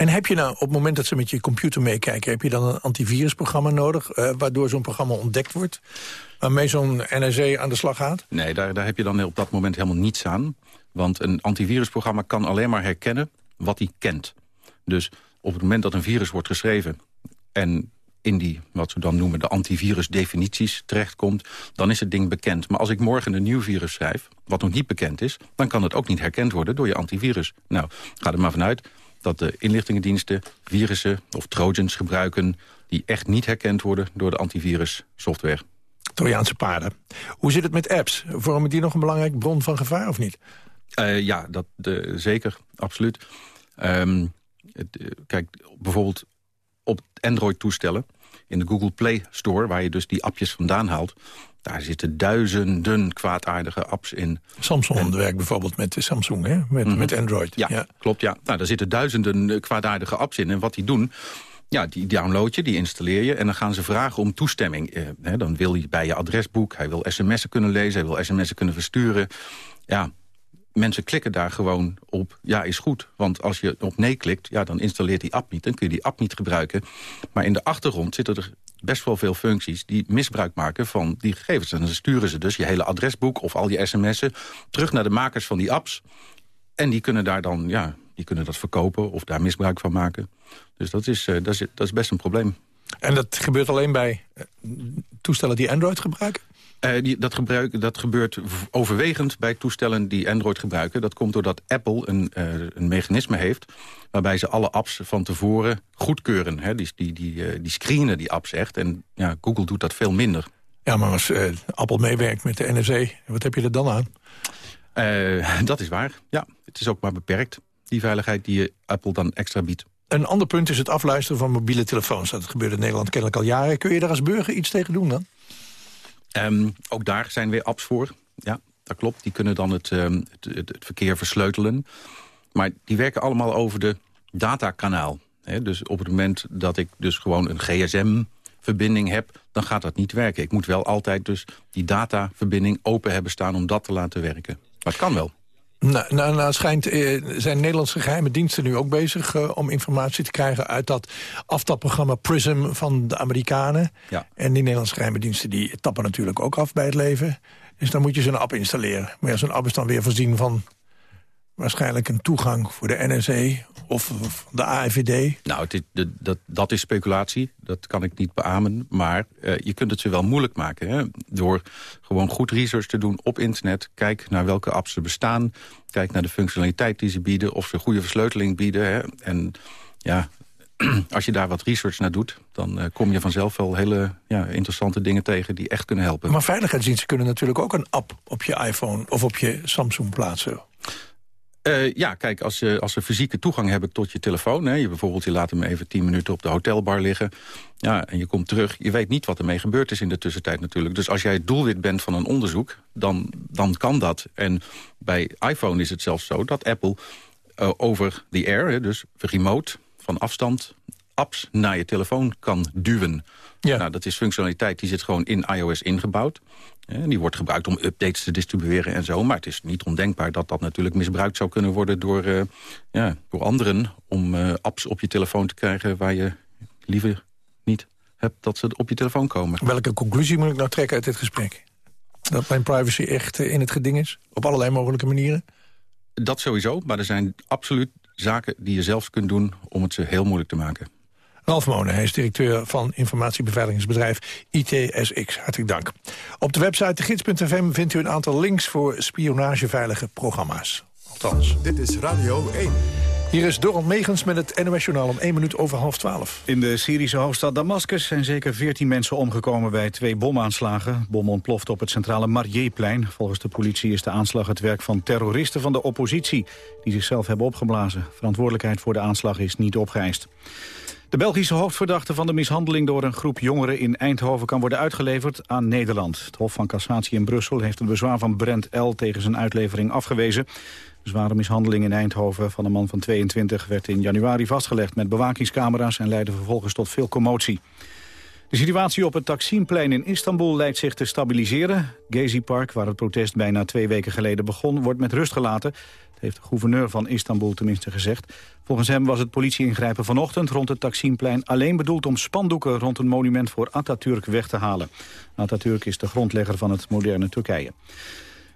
En heb je nou op het moment dat ze met je computer meekijken... heb je dan een antivirusprogramma nodig... Uh, waardoor zo'n programma ontdekt wordt? Waarmee zo'n NSE aan de slag gaat? Nee, daar, daar heb je dan op dat moment helemaal niets aan. Want een antivirusprogramma kan alleen maar herkennen wat hij kent. Dus op het moment dat een virus wordt geschreven... en in die, wat we dan noemen, de antivirusdefinities terechtkomt... dan is het ding bekend. Maar als ik morgen een nieuw virus schrijf, wat nog niet bekend is... dan kan het ook niet herkend worden door je antivirus. Nou, ga er maar vanuit dat de inlichtingendiensten virussen of trojans gebruiken... die echt niet herkend worden door de antivirussoftware. Trojaanse paarden. Hoe zit het met apps? Vormen die nog een belangrijk bron van gevaar of niet? Uh, ja, dat, uh, zeker, absoluut. Um, het, uh, kijk, bijvoorbeeld op Android-toestellen... in de Google Play Store, waar je dus die appjes vandaan haalt... daar zitten duizenden kwaadaardige apps in. Samsung werkt bijvoorbeeld met Samsung, hè? Met, mm -hmm. met Android. Ja, ja, klopt, ja. Nou, daar zitten duizenden eh, kwaadaardige apps in. En wat die doen... Ja, die download je, die installeer je en dan gaan ze vragen om toestemming. Eh, hè, dan wil hij bij je adresboek, hij wil sms'en kunnen lezen... hij wil sms'en kunnen versturen. Ja, mensen klikken daar gewoon op, ja, is goed. Want als je op nee klikt, ja, dan installeert die app niet. Dan kun je die app niet gebruiken. Maar in de achtergrond zitten er best wel veel functies... die misbruik maken van die gegevens. En dan sturen ze dus je hele adresboek of al je sms'en... terug naar de makers van die apps. En die kunnen daar dan, ja, die kunnen dat verkopen of daar misbruik van maken. Dus dat is, uh, dat is, dat is best een probleem. En dat gebeurt alleen bij uh, toestellen die Android gebruiken? Uh, die, dat, gebruik, dat gebeurt overwegend bij toestellen die Android gebruiken. Dat komt doordat Apple een, uh, een mechanisme heeft... waarbij ze alle apps van tevoren goedkeuren. Hè? Die, die, die, uh, die screenen die apps echt. En ja, Google doet dat veel minder. Ja, maar als Apple meewerkt met de NSE, wat heb je er dan aan? dat is waar, ja. Het is ook maar beperkt, die veiligheid die Apple dan extra biedt. Een ander punt is het afluisteren van mobiele telefoons. Dat gebeurt in Nederland kennelijk al jaren. Kun je daar als burger iets tegen doen dan? Um, ook daar zijn weer apps voor. Ja, dat klopt. Die kunnen dan het, um, het, het, verkeer versleutelen. Maar die werken allemaal over de datakanaal. Dus op het moment dat ik dus gewoon een gsm-verbinding heb... dan gaat dat niet werken. Ik moet wel altijd dus die dataverbinding open hebben staan... om dat te laten werken. Maar het kan wel. Nou, nou, nou schijnt, eh, zijn Nederlandse geheime diensten nu ook bezig... Uh, om informatie te krijgen uit dat aftapprogramma PRISM van de Amerikanen. Ja. En die Nederlandse geheime diensten die tappen natuurlijk ook af bij het leven. Dus dan moet je zo'n app installeren. Maar ja, zo'n app is dan weer voorzien van waarschijnlijk een toegang voor de NSE of de AIVD? Nou, dit, dat, dat is speculatie. Dat kan ik niet beamen. Maar uh, je kunt het ze wel moeilijk maken. Hè? Door gewoon goed research te doen op internet. Kijk naar welke apps er bestaan. Kijk naar de functionaliteit die ze bieden. Of ze goede versleuteling bieden. Hè? En ja, [CLEARS THROAT] als je daar wat research naar doet... dan eh, kom je vanzelf wel hele ja, interessante dingen tegen die echt kunnen helpen. Maar veiligheidsdiensten kunnen natuurlijk ook een app op je iPhone of op je Samsung plaatsen. Uh, ja, kijk, als, je, als ze fysieke toegang hebben tot je telefoon... Hè, je bijvoorbeeld je laat hem even tien minuten op de hotelbar liggen... Ja, en je komt terug, je weet niet wat ermee gebeurd is in de tussentijd natuurlijk. Dus als jij het doelwit bent van een onderzoek, dan, dan kan dat. En bij iPhone is het zelfs zo dat Apple uh, over the air... dus remote, van afstand, apps naar je telefoon kan duwen. Ja. Nou, dat is functionaliteit, die zit gewoon in iOS ingebouwd. Die wordt gebruikt om updates te distribueren en zo. Maar het is niet ondenkbaar dat dat natuurlijk misbruikt zou kunnen worden... door, uh, ja, door anderen om uh, apps op je telefoon te krijgen... waar je liever niet hebt dat ze op je telefoon komen. Welke conclusie moet ik nou trekken uit dit gesprek? Dat mijn privacy echt uh, in het geding is? Op allerlei mogelijke manieren? Dat sowieso, maar er zijn absoluut zaken die je zelfs kunt doen... om het ze heel moeilijk te maken. Ralf Monen, hij is directeur van informatiebeveiligingsbedrijf ITSX. Hartelijk dank. Op de website degids.fm vindt u een aantal links voor spionageveilige programma's. Althans. Dit is Radio 1. Hier is Dorald Megens met het NOS Journaal om 1 minuut over half 12. In de Syrische hoofdstad Damascus zijn zeker 14 mensen omgekomen bij twee bomaanslagen. Bom ontploft op het centrale Marjeplein. Volgens de politie is de aanslag het werk van terroristen van de oppositie... die zichzelf hebben opgeblazen. Verantwoordelijkheid voor de aanslag is niet opgeëist. De Belgische hoofdverdachte van de mishandeling door een groep jongeren in Eindhoven kan worden uitgeleverd aan Nederland. Het Hof van Cassatie in Brussel heeft een bezwaar van Brent L. tegen zijn uitlevering afgewezen. De zware mishandeling in Eindhoven van een man van 22 werd in januari vastgelegd met bewakingscamera's en leidde vervolgens tot veel commotie. De situatie op het Taksimplein in Istanbul lijkt zich te stabiliseren. Gezi Park, waar het protest bijna twee weken geleden begon, wordt met rust gelaten. Dat heeft de gouverneur van Istanbul tenminste gezegd. Volgens hem was het politie-ingrijpen vanochtend rond het Taksimplein alleen bedoeld om spandoeken rond een monument voor Atatürk weg te halen. Atatürk is de grondlegger van het moderne Turkije.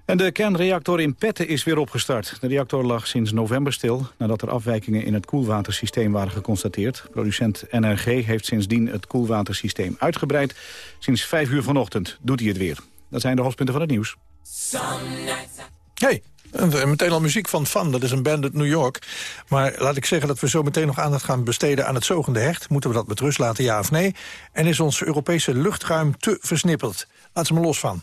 En de kernreactor in Petten is weer opgestart. De reactor lag sinds november stil nadat er afwijkingen in het koelwatersysteem waren geconstateerd. Producent NRG heeft sindsdien het koelwatersysteem uitgebreid. Sinds vijf uur vanochtend doet hij het weer. Dat zijn de hoofdpunten van het nieuws. Hey, meteen al muziek van Fan, dat is een band uit New York. Maar laat ik zeggen dat we zo meteen nog aandacht gaan besteden aan het zogende hecht. Moeten we dat met rust laten, ja of nee? En is ons Europese luchtruim te versnipperd? Laat ze maar los van.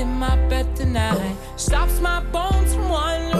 in my bed tonight. Stops my bones from wandering.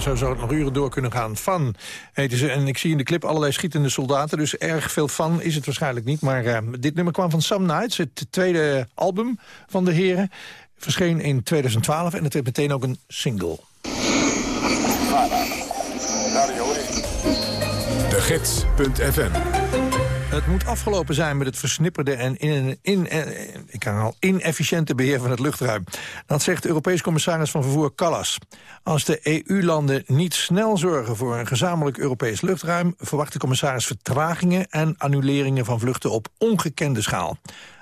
zo zou het nog uren door kunnen gaan. Van heten ze. En ik zie in de clip allerlei schietende soldaten. Dus erg veel van is het waarschijnlijk niet. Maar eh, dit nummer kwam van Some Nights, het tweede album van de heren. Verscheen in 2012 en het werd meteen ook een single. De Gids.fm Het moet afgelopen zijn met het versnipperde en in, in, eh, ik herhaal, inefficiënte beheer van het luchtruim. Dat zegt de Europees commissaris van Vervoer Callas. Als de EU-landen niet snel zorgen voor een gezamenlijk Europees luchtruim... verwacht de commissaris vertragingen en annuleringen van vluchten op ongekende schaal.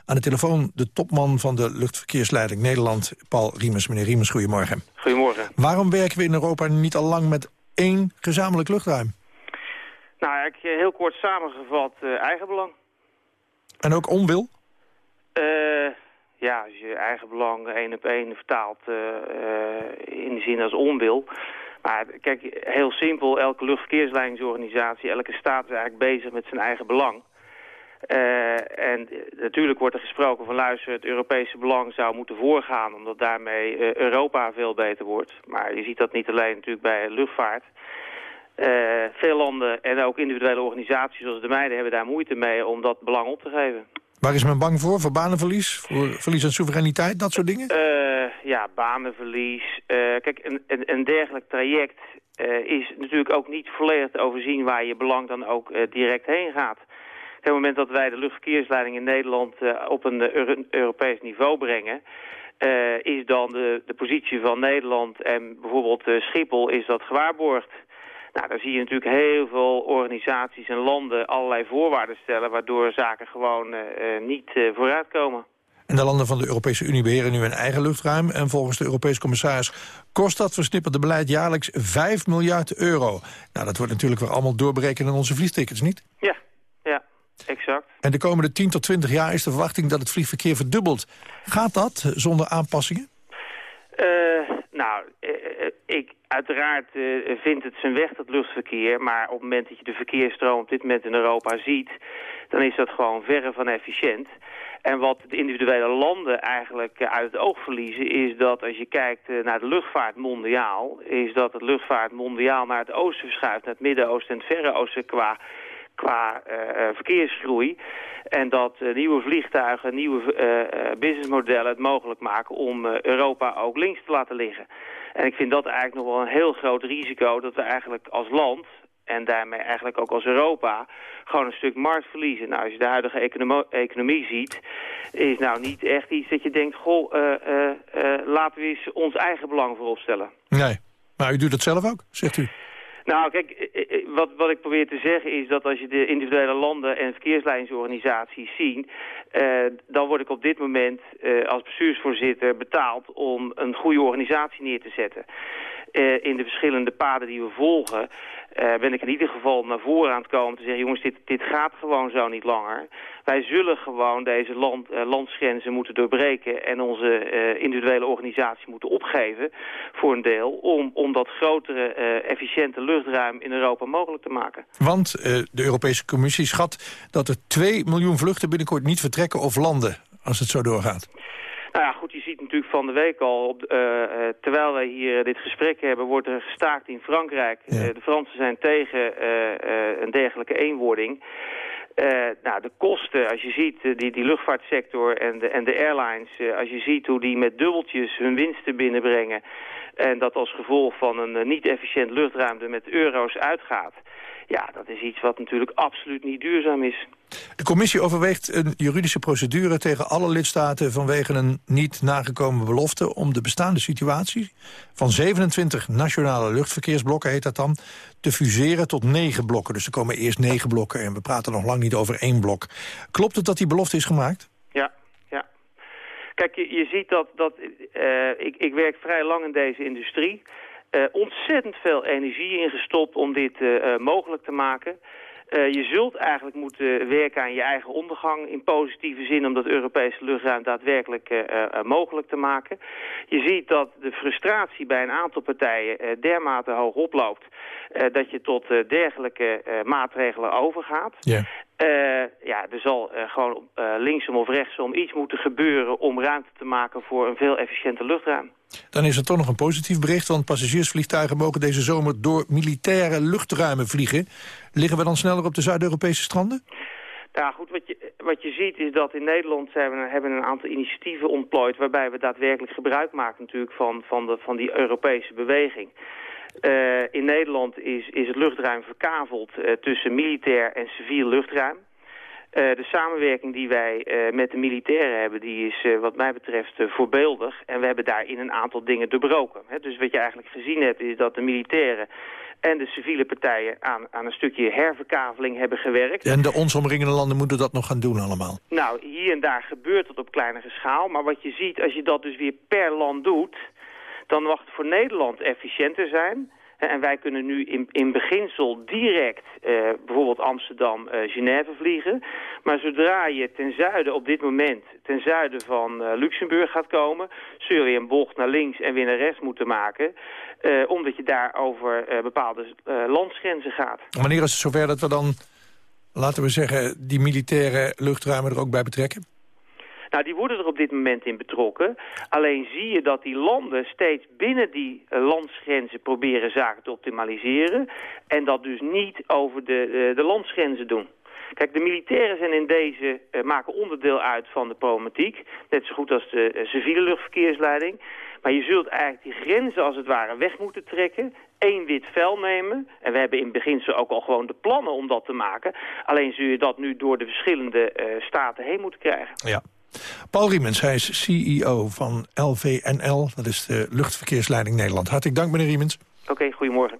Aan de telefoon de topman van de luchtverkeersleiding Nederland, Paul Riemers. Meneer Riemers, goedemorgen. Goedemorgen. Waarom werken we in Europa niet al lang met één gezamenlijk luchtruim? Nou, ik, eh, heel kort samengevat, eh, eigenbelang. En ook onwil? Eh, ja, als je eigenbelang één op één vertaalt in de zin als onwil. Maar kijk, heel simpel, elke luchtverkeersleidingsorganisatie, elke staat is eigenlijk bezig met zijn eigen belang. En natuurlijk wordt er gesproken van luister, het Europese belang zou moeten voorgaan, omdat daarmee Europa veel beter wordt. Maar je ziet dat niet alleen natuurlijk bij luchtvaart. Eh, veel landen en ook individuele organisaties zoals de meiden hebben daar moeite mee om dat belang op te geven. Waar is men bang voor? Voor banenverlies? Voor verlies aan soevereiniteit? Dat soort dingen? Eh, ja, banenverlies. Eh, kijk, een, een, een dergelijk traject is natuurlijk ook niet volledig te overzien waar je belang dan ook direct heen gaat. Op het moment dat wij de luchtverkeersleiding in Nederland op een Euro- Europees niveau brengen... is dan de, de positie van Nederland en bijvoorbeeld Schiphol is dat gewaarborgd. Nou, daar zie je natuurlijk heel veel organisaties en landen allerlei voorwaarden stellen... waardoor zaken gewoon eh, eh, niet eh, vooruitkomen. En de landen van de Europese Unie beheren nu een eigen luchtruim. En volgens de Europese commissaris kost dat versnipperde beleid jaarlijks 5 miljard euro. Nou, dat wordt natuurlijk weer allemaal doorberekend in onze vliegtickets, niet? Ja, ja, exact. En de komende 10 tot 20 jaar is de verwachting dat het vliegverkeer verdubbelt. Gaat dat zonder aanpassingen? Eh, nou, eh, eh, ik uiteraard eh, vind het zijn weg, dat luchtverkeer. Maar op het moment dat je de verkeersstroom op dit moment in Europa ziet... dan is dat gewoon verre van efficiënt. En wat de individuele landen eigenlijk eh, uit het oog verliezen... is dat als je kijkt eh, naar de luchtvaart mondiaal... is dat het luchtvaart mondiaal naar het oosten verschuift... naar het Midden-Oosten en het Verre Oosten qua qua eh, eh, verkeersgroei. En dat eh, nieuwe vliegtuigen, nieuwe businessmodellen het mogelijk maken om Europa ook links te laten liggen. En ik vind dat eigenlijk nog wel een heel groot risico dat we eigenlijk als land en daarmee eigenlijk ook als Europa gewoon een stuk markt verliezen. Nou, als je de huidige economie ziet, is nou niet echt iets dat je denkt, goh, laten we eens ons eigen belang voorop stellen. Nee. Maar u doet het zelf ook, zegt u. Nou, kijk, eh, eh, wat, wat ik probeer te zeggen is dat als je de individuele landen en verkeersleidingsorganisaties ziet, eh, dan word ik op dit moment eh, als bestuursvoorzitter betaald om een goede organisatie neer te zetten. Eh, in de verschillende paden die we volgen, eh, ben ik in ieder geval naar voren aan het komen te zeggen, jongens, dit, dit gaat gewoon zo niet langer. Wij zullen gewoon deze land, eh, landsgrenzen moeten doorbreken en onze eh, individuele organisatie moeten opgeven voor een deel om, om dat grotere, efficiënte luchtruim in Europa mogelijk te maken. Want de Europese Commissie schat dat er 2 miljoen vluchten binnenkort niet vertrekken of landen, als het zo doorgaat. Nou ja, goed, je ziet natuurlijk van de week al, op, eh, eh, terwijl wij hier dit gesprek hebben, wordt er gestaakt in Frankrijk. Eh, de Fransen zijn tegen eh, eh, een dergelijke eenwording. Eh, nou, de kosten, als je ziet, eh, die, die luchtvaartsector en de, en de airlines, eh, als je ziet hoe die met dubbeltjes hun winsten binnenbrengen en dat als gevolg van een eh, niet-efficiënt luchtruim er met euro's uitgaat. Ja, dat is iets wat natuurlijk absoluut niet duurzaam is. De commissie overweegt een juridische procedure tegen alle lidstaten... vanwege een niet nagekomen belofte om de bestaande situatie... van 27 nationale luchtverkeersblokken, heet dat dan... te fuseren tot negen blokken. Dus er komen eerst negen blokken en we praten nog lang niet over één blok. Klopt het dat die belofte is gemaakt? Ja, ja. Kijk, je, je ziet dat, dat eh, ik, ik werk vrij lang in deze industrie. Eh, ontzettend veel energie ingestopt om dit eh, eh, mogelijk te maken. Je zult eigenlijk moeten werken aan je eigen ondergang in positieve zin om dat Europese luchtruim daadwerkelijk mogelijk te maken. Je ziet dat de frustratie bij een aantal partijen dermate hoog oploopt dat je tot dergelijke maatregelen overgaat. Ja. Eh, ja, er zal eh, gewoon eh, linksom of rechtsom iets moeten gebeuren om ruimte te maken voor een veel efficiënter luchtruim. Dan is er toch nog een positief bericht, want passagiersvliegtuigen mogen deze zomer door militaire luchtruimen vliegen. Liggen we dan sneller op de Zuid-Europese stranden? Nou goed, wat je, wat je ziet is dat in Nederland zijn we, hebben een aantal initiatieven ontplooid... waarbij we daadwerkelijk gebruik maken natuurlijk van, van, de, van die Europese beweging. Eh, in Nederland is, is het luchtruim verkaveld eh, tussen militair en civiel luchtruim. Eh, de samenwerking die wij met de militairen hebben, die is wat mij betreft voorbeeldig. En we hebben daarin een aantal dingen doorbroken. Hè. Dus wat je eigenlijk gezien hebt, is dat de militairen en de civiele partijen aan, aan een stukje herverkaveling hebben gewerkt. En de ons omringende landen moeten dat nog gaan doen allemaal. Nou, hier en daar gebeurt dat op kleinere schaal. Maar wat je ziet, als je dat dus weer per land doet... dan mag het voor Nederland efficiënter zijn... En wij kunnen nu in, in beginsel direct eh, bijvoorbeeld Amsterdam, eh, Genève vliegen. Maar zodra je ten zuiden op dit moment, ten zuiden van eh, Luxemburg gaat komen... zul je een bocht naar links en weer naar rechts moeten maken. eh, omdat je daar over bepaalde landsgrenzen gaat. Wanneer is het zover dat we dan, laten we zeggen, die militaire luchtruimen er ook bij betrekken? Nou, die worden er op dit moment in betrokken. Alleen zie je dat die landen steeds binnen die eh, landsgrenzen proberen zaken te optimaliseren. En dat dus niet over de, de, landsgrenzen doen. Kijk, de militairen zijn in deze, eh, maken onderdeel uit van de problematiek. Net zo goed als de eh, civiele luchtverkeersleiding. Maar je zult eigenlijk die grenzen als het ware weg moeten trekken. één wit vel nemen. En we hebben in beginsel ook al gewoon de plannen om dat te maken. Alleen zul je dat nu door de verschillende staten heen moeten krijgen. Ja. Paul Riemens, hij is CEO van LVNL. Dat is de Luchtverkeersleiding Nederland. Hartelijk dank, meneer Riemens. Oké, goedemorgen.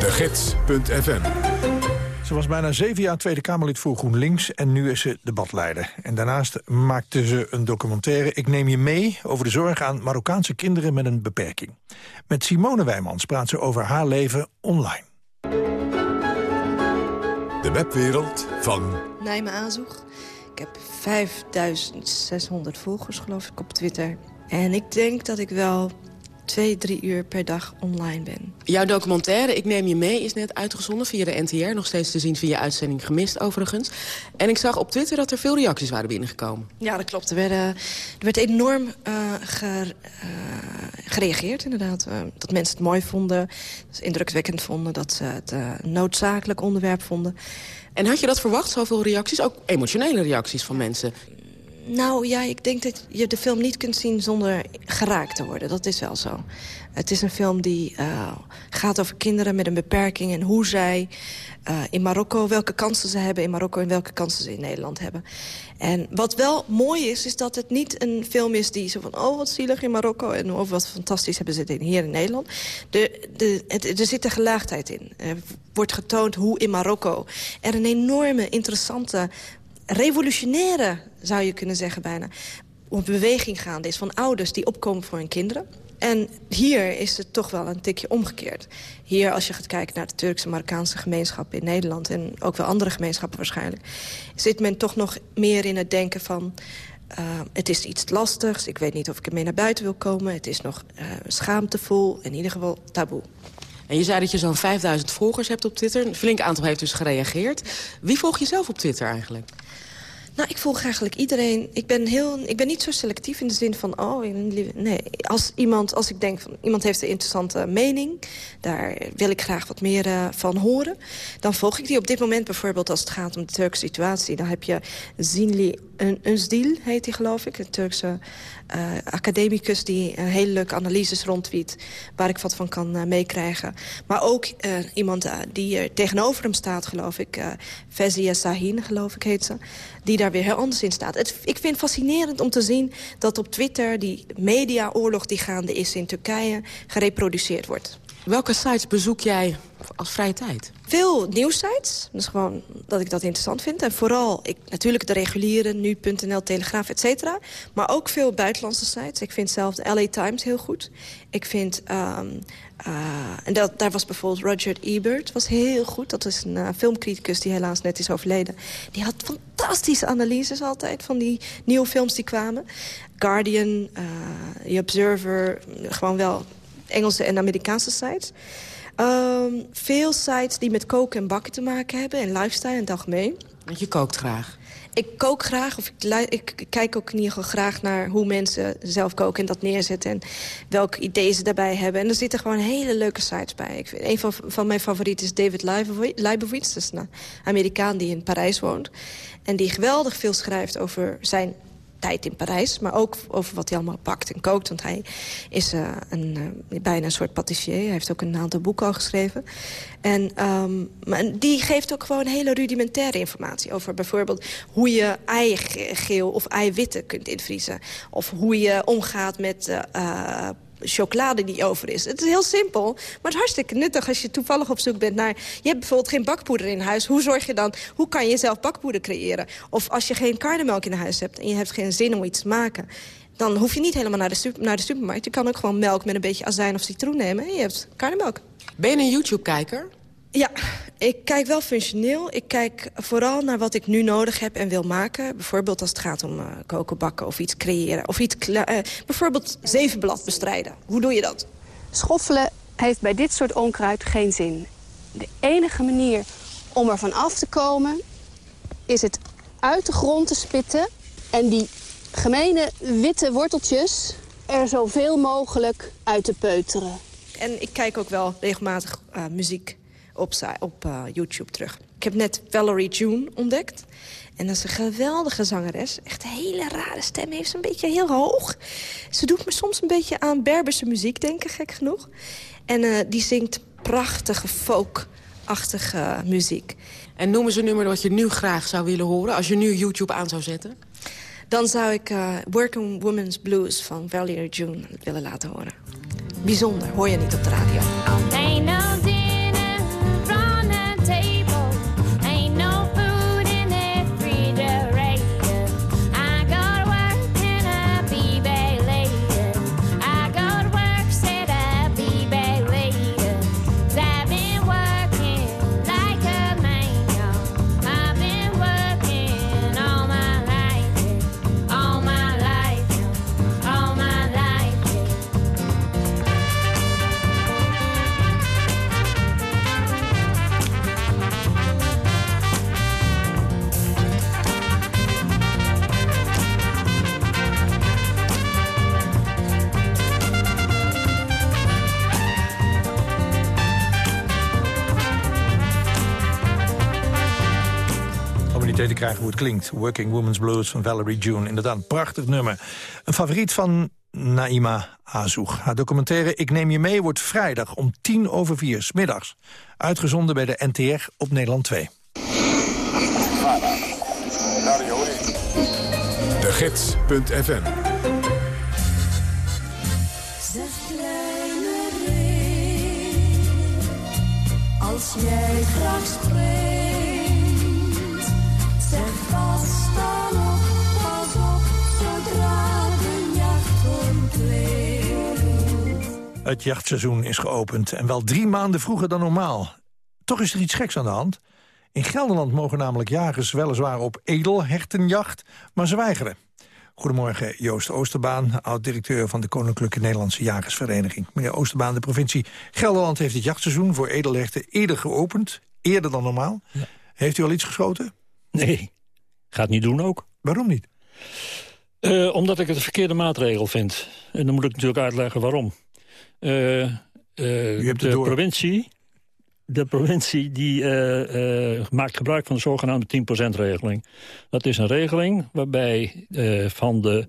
De Gids.fm Ze was bijna zeven jaar Tweede Kamerlid voor GroenLinks en nu is ze debatleider. En daarnaast maakte ze een documentaire Ik neem je mee over de zorg aan Marokkaanse kinderen met een beperking. Met Simone Wijmans praat ze over haar leven online. De webwereld van Nijme Aanzoeg. Ik heb 5600 volgers geloof ik op Twitter. En ik denk dat ik wel twee, drie uur per dag online ben. Jouw documentaire Ik Neem Je Mee is net uitgezonden via de NTR. Nog steeds te zien via uitzending gemist overigens. En ik zag op Twitter dat er veel reacties waren binnengekomen. Ja, dat klopt. Er, werden, er werd enorm eh, ge- eh, gereageerd, inderdaad. Eh, dat mensen het mooi vonden, indrukwekkend vonden... dat ze het noodzakelijk onderwerp vonden. En had je dat verwacht, zoveel reacties? Ook emotionele reacties van mensen? Nou ja, ik denk dat je de film niet kunt zien zonder geraakt te worden. Dat is wel zo. Het is een film die eh, gaat over kinderen met een beperking... en hoe zij eh, in Marokko, welke kansen ze hebben in Marokko... en welke kansen ze in Nederland hebben. En wat wel mooi is, is dat het niet een film is die zo van... oh, wat zielig in Marokko en oh, wat fantastisch hebben ze het hier in Nederland. De, de, er zit een gelaagdheid in. Er wordt getoond hoe in Marokko er een enorme, interessante revolutionaire, zou je kunnen zeggen bijna... op beweging gaande is van ouders die opkomen voor hun kinderen. En hier is het toch wel een tikje omgekeerd. Hier, als je gaat kijken naar de Turkse Marokkaanse gemeenschap in Nederland... en ook wel andere gemeenschappen waarschijnlijk... zit men toch nog meer in het denken van... Uh, het is iets lastigs, ik weet niet of ik ermee naar buiten wil komen... het is nog uh, schaamtevol, in ieder geval taboe. En je zei dat je zo'n 5000 volgers hebt op Twitter. Een flink aantal heeft dus gereageerd. Wie volg je zelf op Twitter eigenlijk? Nou, ik volg eigenlijk iedereen. Ik ben, heel, ik ben niet zo selectief in de zin van... oh, nee, als, iemand, als ik denk van iemand heeft een interessante mening... daar wil ik graag wat meer uh, van horen... dan volg ik die op dit moment bijvoorbeeld als het gaat om de Turkse situatie. Dan heb je Zinli Özdil, heet hij geloof ik. Een Turkse uh, academicus die een hele leuke analyses rondtweet... waar ik wat van kan meekrijgen. Maar ook iemand die er tegenover hem staat, geloof ik. Fezia Sahin, geloof ik, heet ze. Die daar weer heel anders in staat. Het, ik vind het fascinerend om te zien dat op Twitter... die mediaoorlog die gaande is in Turkije gereproduceerd wordt. Welke sites bezoek jij als vrije tijd? Veel nieuwsites. Is gewoon dat ik dat interessant vind. En vooral ik, natuurlijk de reguliere, nu.nl, Telegraaf, et cetera. Maar ook veel buitenlandse sites. Ik vind zelf de LA Times heel goed. Ik vind... Um, uh, en dat, daar was bijvoorbeeld Roger Ebert, was heel goed. Dat is een uh, filmcriticus die helaas net is overleden. Die had fantastische analyses altijd van die nieuwe films die kwamen. Guardian, uh, The Observer, gewoon wel Engelse en Amerikaanse sites. Ehm, veel sites die met koken en bakken te maken hebben en lifestyle in het algemeen. Want je kookt graag. Ik kook graag, of ik, ik kijk ook in ieder geval graag naar hoe mensen zelf koken en dat neerzetten. En welke ideeën ze daarbij hebben. En er zitten gewoon hele leuke sites bij. Ik vind, een van, van mijn favorieten is David Leibovitz. Dat is een Amerikaan die in Parijs woont. En die geweldig veel schrijft over zijn tijd in Parijs. Maar ook over wat hij allemaal bakt en kookt. Want hij is eh, een, eh, bijna een soort patissier. Hij heeft ook een aantal boeken al geschreven. En ehm, maar die geeft ook gewoon hele rudimentaire informatie. Over bijvoorbeeld hoe je eigeel of eiwitten kunt invriezen. Of hoe je omgaat met... eh, chocolade die over is. Het is heel simpel, maar het is hartstikke nuttig als je toevallig op zoek bent naar... je hebt bijvoorbeeld geen bakpoeder in huis. Hoe zorg je dan, hoe kan je zelf bakpoeder creëren? Of als je geen karnemelk in huis hebt en je hebt geen zin om iets te maken... dan hoef je niet helemaal naar de, super- naar de supermarkt. Je kan ook gewoon melk met een beetje azijn of citroen nemen... en je hebt karnemelk. Ben je een YouTube-kijker? Ja, ik kijk wel functioneel. Ik kijk vooral naar wat ik nu nodig heb en wil maken. Bijvoorbeeld als het gaat om eh, koken, bakken of iets creëren. Of iets eh, bijvoorbeeld zevenblad bestrijden. Hoe doe je dat? Schoffelen heeft bij dit soort onkruid geen zin. De enige manier om er van af te komen is het uit de grond te spitten en die gemene witte worteltjes er zoveel mogelijk uit te peuteren. En ik kijk ook wel regelmatig eh, muziek op, op eh, YouTube terug. Ik heb net Valerie June ontdekt. En dat is een geweldige zangeres. Echt een hele rare stem. Heeft ze een beetje heel hoog. Ze doet me soms een beetje aan Berberse muziek denken, gek genoeg. En eh, die zingt prachtige folk-achtige muziek. En noemen ze een nummer wat je nu graag zou willen horen... als je nu YouTube aan zou zetten? Dan zou ik eh, Working Women's Blues van Valerie June willen laten horen. Bijzonder, hoor je niet op de radio. Krijgen hoe het klinkt. Working Woman's Blues van Valerie June. Inderdaad, een prachtig nummer. Een favoriet van Naima Azoug. Haar documentaire Ik Neem Je Mee wordt vrijdag om tien over vier 's middags. Uitgezonden bij de NTR op Nederland 2. De Gids.fm als jij graag springt, Het jachtseizoen is geopend en wel drie maanden vroeger dan normaal. Toch is er iets geks aan de hand. In Gelderland mogen namelijk jagers weliswaar op edelhertenjacht, maar ze weigeren. Goedemorgen, Joost Oosterbaan, oud-directeur van de Koninklijke Nederlandse Jagersvereniging. Meneer Oosterbaan, de provincie Gelderland heeft het jachtseizoen voor edelherten eerder geopend, eerder dan normaal. Heeft u al iets geschoten? Nee, gaat niet doen ook. Waarom niet? Eh, omdat ik het een verkeerde maatregel vind. En dan moet ik natuurlijk uitleggen waarom. Eh, eh, hebt het de door. provincie, de provincie die, eh, eh, maakt gebruik van de zogenaamde 10%-regeling. Dat is een regeling waarbij eh, van de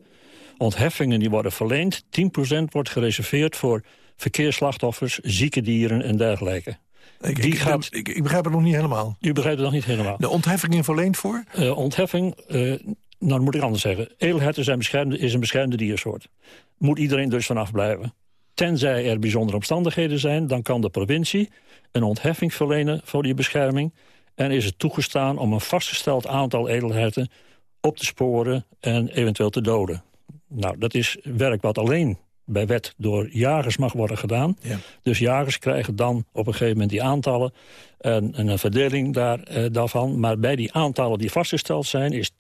ontheffingen die worden verleend... 10% wordt gereserveerd voor verkeersslachtoffers, zieke dieren en dergelijke. Ik, Die ik, gaat- ik, ik begrijp het nog niet helemaal. U begrijpt het nog niet helemaal. De ontheffingen verleend voor? Eh, ontheffing, eh, nou dat moet ik anders zeggen. Edelherten zijn beschermde, is een beschermde diersoort. Moet iedereen dus vanaf blijven. Tenzij er bijzondere omstandigheden zijn... dan kan de provincie een ontheffing verlenen voor die bescherming... en is het toegestaan om een vastgesteld aantal edelherten op te sporen... en eventueel te doden. Nou, dat is werk wat alleen bij wet door jagers mag worden gedaan. Dus jagers krijgen dan op een gegeven moment die aantallen... en, en een verdeling daar, eh, daarvan. Maar bij die aantallen die vastgesteld zijn... is 10%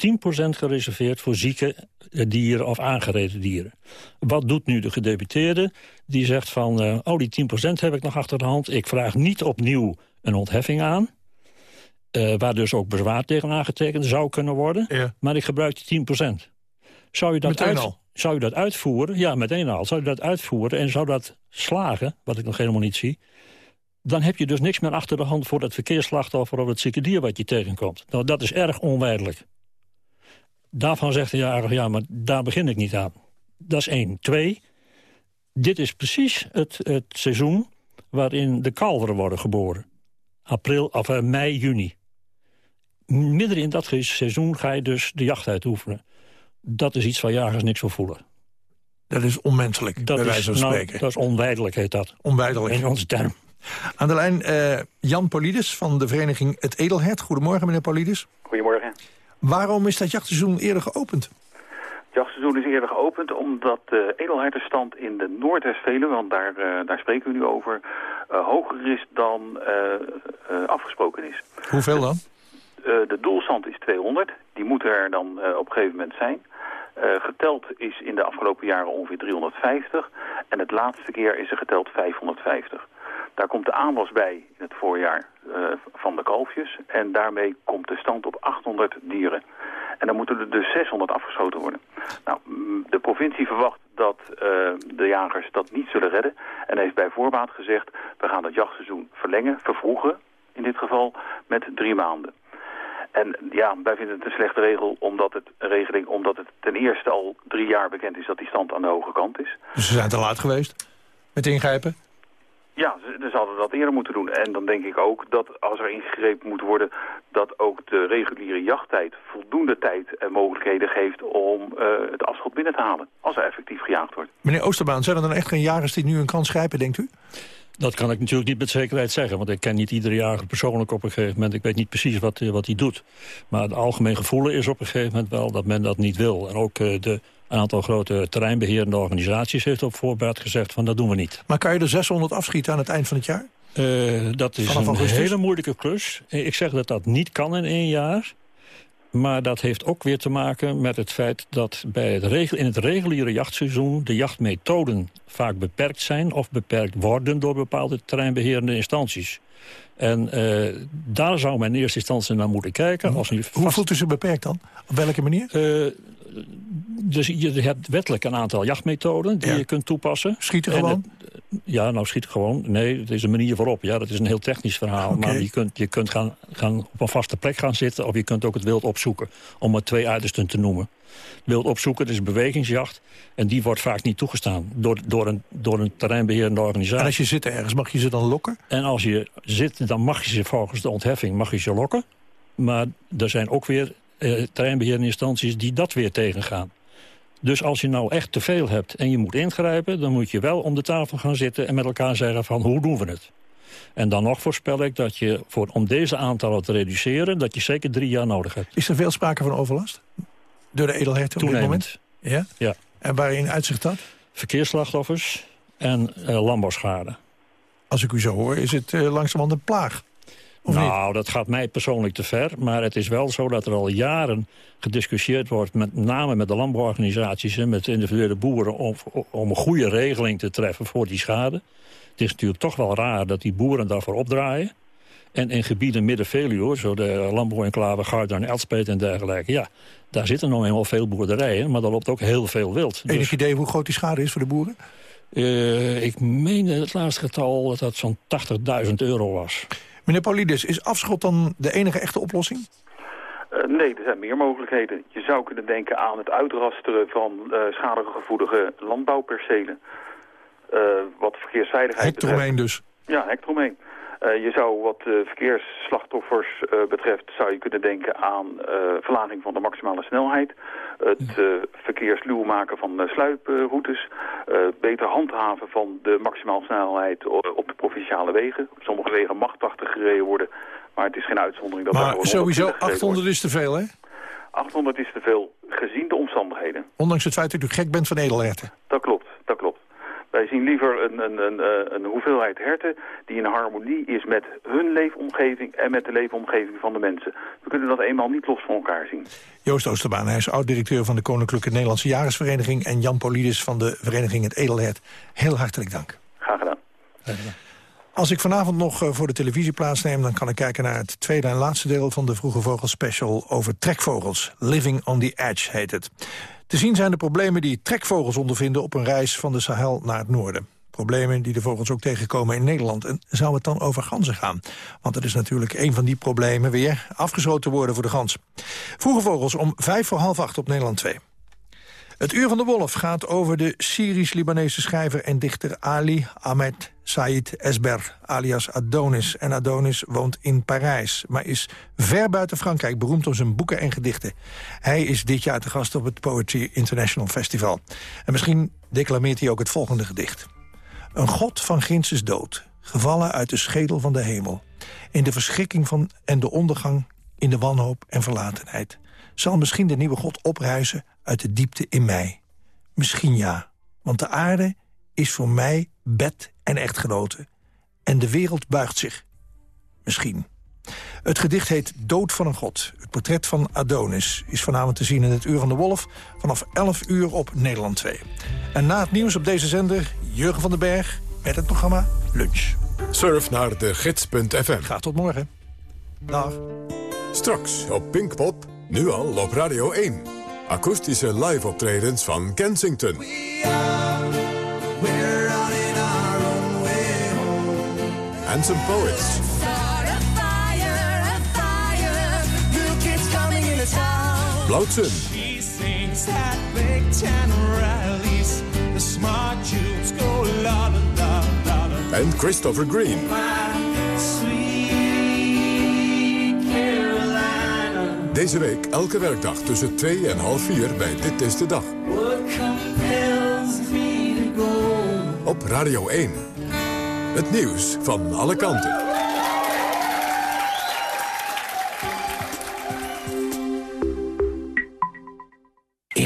gereserveerd voor zieke eh, dieren of aangereden dieren. Wat doet nu de gedeputeerde? Die zegt van, eh, oh die 10% heb ik nog achter de hand. Ik vraag niet opnieuw een ontheffing aan... Eh, waar dus ook bezwaar tegen aangetekend zou kunnen worden. Maar ik gebruik die 10%. Zou je, dat Meteen uit- al? Zou je dat uitvoeren? Ja, meteen al. Zou je dat uitvoeren en zou dat slagen, wat ik nog helemaal niet zie... dan heb je dus niks meer achter de hand voor het verkeersslachtoffer... of het zieke dier wat je tegenkomt. Nou, dat is erg onweidelijk. Daarvan zegt de jager, ja, maar daar begin ik niet aan. Dat is één. Twee, dit is precies het, het seizoen waarin de kalveren worden geboren. April, of eh, mei, juni. Midden in dat seizoen ga je dus de jacht uitoefenen. Dat is iets waar jagers niks voor voelen. Dat is onmenselijk, Dat bij is, wijze van nou, spreken. dat is onweidelijk, heet dat. Onweidelijk. In onze term. Aan de lijn eh, Jan Polides van de vereniging Het Edelhert. Goedemorgen, meneer Polides. Goedemorgen. Waarom is dat jachtseizoen eerder geopend? Het jachtseizoen is eerder geopend omdat de edelhertenstand in de Noordwest-Veluwe, want daar, eh, daar spreken we nu over, eh, hoger is dan eh, eh, afgesproken is. Hoeveel dan? Eh, de doelstand is 200, die moet er dan eh, op een gegeven moment zijn. Eh, geteld is in de afgelopen jaren ongeveer 350 en het laatste keer is er geteld 550. Daar komt de aanwas bij in het voorjaar eh, van de kalfjes en daarmee komt de stand op 800 dieren. En dan moeten er dus 600 afgeschoten worden. Nou, mm, de provincie verwacht dat eh, de jagers dat niet zullen redden. En heeft bij voorbaat gezegd, we gaan het jachtseizoen verlengen, vervroegen in dit geval, met drie maanden. En ja, wij vinden het een slechte regel, omdat het, regeling, omdat het ten eerste al drie jaar bekend is dat die stand aan de hoge kant is. Dus ze zijn te laat geweest met ingrijpen. Ja, ze, ze zouden dat eerder moeten doen. En dan denk ik ook dat als er ingegrepen moet worden... dat ook de reguliere jachttijd voldoende tijd en mogelijkheden geeft... om eh, het afschot binnen te halen, als er effectief gejaagd wordt. Meneer Oosterbaan, zijn er dan echt geen jagers die nu een kans grijpen, denkt u? Dat kan ik natuurlijk niet met zekerheid zeggen. Want ik ken niet iedere jager persoonlijk op een gegeven moment. Ik weet niet precies wat, eh, wat hij doet. Maar het algemeen gevoel is op een gegeven moment wel dat men dat niet wil. En ook eh, de een aantal grote terreinbeherende organisaties heeft op voorbaat gezegd van dat doen we niet. Maar kan je er 600 afschieten aan het eind van het jaar? Eh, dat is Vanaf een augustus? hele moeilijke klus. Eh, Ik zeg dat dat niet kan in één jaar. Maar dat heeft ook weer te maken met het feit dat bij het regel, in het reguliere jachtseizoen... de jachtmethoden vaak beperkt zijn of beperkt worden... door bepaalde terreinbeherende instanties. En eh, daar zou men in eerste instantie naar moeten kijken. Als u Hoe voelt u zich beperkt dan? Op welke manier? Dus je hebt wettelijk een aantal jachtmethoden die Ja. je kunt toepassen. Schieten En gewoon? het- ja, nou schieten gewoon. Nee, het is een manier waarop. Ja, dat is een heel technisch verhaal. Maar je kunt, je kunt gaan, gaan op een vaste plek gaan zitten... of je kunt ook het wild opzoeken, om maar twee uitersten te noemen. Wild opzoeken, dat is bewegingsjacht. En die wordt vaak niet toegestaan door, door, een, door een terreinbeherende organisatie. En als je zit ergens, mag je ze dan lokken? En als je zit, dan mag je ze volgens de ontheffing mag je ze lokken. Maar er zijn ook weer eh, terreinbeherende instanties die dat weer tegengaan. Dus als je nou echt te veel hebt en je moet ingrijpen... dan moet je wel om de tafel gaan zitten en met elkaar zeggen van hoe doen we het? En dan nog voorspel ik dat je voor, om deze aantallen te reduceren... dat je zeker drie jaar nodig hebt. Is er veel sprake van overlast? Door de edelherten op dit moment? Ja? Ja. En waarin uitzicht dat? Verkeersslachtoffers en eh, landbouwschade. Als ik u zo hoor, is het eh, langzamerhand een plaag. Of nou, dat gaat mij persoonlijk te ver. Maar het is wel zo dat er al jaren gediscussieerd wordt... met name met de landbouworganisaties en met de individuele boeren... om, om een goede regeling te treffen voor die schade. Het is natuurlijk toch wel raar dat die boeren daarvoor opdraaien. En in gebieden midden-Veluwe, zo de landbouwenclave Garda en Elspet en dergelijke... ja, daar zitten nog eenmaal veel boerderijen, maar daar loopt ook heel veel wild. Enig Dus, idee hoe groot die schade is voor de boeren? eh, ik meen het laatste getal dat dat zo'n 80.000 euro was. Meneer Paulides, is afschot dan de enige echte oplossing? Eh, nee, er zijn meer mogelijkheden. Je zou kunnen denken aan het uitrasteren van eh schadegevoelige landbouwpercelen. Eh, wat verkeersveiligheid Hek eromheen dus. Ja. Eh, je zou wat eh, verkeersslachtoffers eh, betreft zou je kunnen denken aan eh, verlaging van de maximale snelheid. Het eh verkeersluw maken van eh, sluiproutes. eh, beter handhaven van de maximale snelheid op de provinciale wegen. Op sommige wegen mag 80 gereden worden. Maar het is geen uitzondering dat Maar sowieso 120 gereden 800 is te veel, hè? wordt. 800 is te veel gezien de omstandigheden. Ondanks het feit dat u gek bent van edelherten. Dat klopt, klopt. zien liever een, een, een, eh, een hoeveelheid herten die in harmonie is met hun leefomgeving en met de leefomgeving van de mensen. We kunnen dat eenmaal niet los van elkaar zien. Joost Oosterbaan, hij is oud-directeur van de Koninklijke Nederlandse Jagersvereniging... en Jan Polidis van de vereniging Het Edelhert. Heel hartelijk dank. Graag gedaan. Als ik vanavond nog eh, voor de televisie plaatsneem... dan kan ik kijken naar het tweede en laatste deel van de Vroege Vogels special... over trekvogels. Living on the Edge heet het. Te zien zijn de problemen die trekvogels ondervinden... op een reis van de Sahel naar het noorden. Problemen die de vogels ook tegenkomen in Nederland. En zou het dan over ganzen gaan? Want dat is natuurlijk een van die problemen weer. Afgesloten worden voor de gans. Vroege Vogels om vijf voor half acht op Nederland 2. Het Uur van de Wolf gaat over de Syrisch-Libanese schrijver en dichter Ali Ahmed Said Esber, alias Adonis. En Adonis woont in Parijs, maar is ver buiten Frankrijk beroemd om zijn boeken en gedichten. Hij is dit jaar te gast op het Poetry International Festival. En misschien declameert hij ook het volgende gedicht. Een god van ginds is dood, gevallen uit de schedel van de hemel. In de verschrikking van en de ondergang, in de wanhoop en verlatenheid. Zal misschien de nieuwe god oprijzen uit de diepte in mij? Misschien ja, want de aarde is voor mij bed en echtgenote. En de wereld buigt zich. Misschien. Het gedicht heet Dood van een God. Het portret van Adonis is vanavond te zien in het Uur van de Wolf... vanaf 11 uur op Nederland 2. En na het nieuws op deze zender Jurgen van den Berg... met het programma Lunch. Surf naar de gids.fm. Graag tot morgen. Dag. Straks op Pinkpop, nu al op Radio 1. Akoestische live optredens van Kensington. We are, our own way home. And some poets. Blautzen. The smart go And Christopher Green. My sweet Deze week elke werkdag tussen 2 en half 4 bij Dit is de Dag. Op Radio 1. Het nieuws van alle kanten.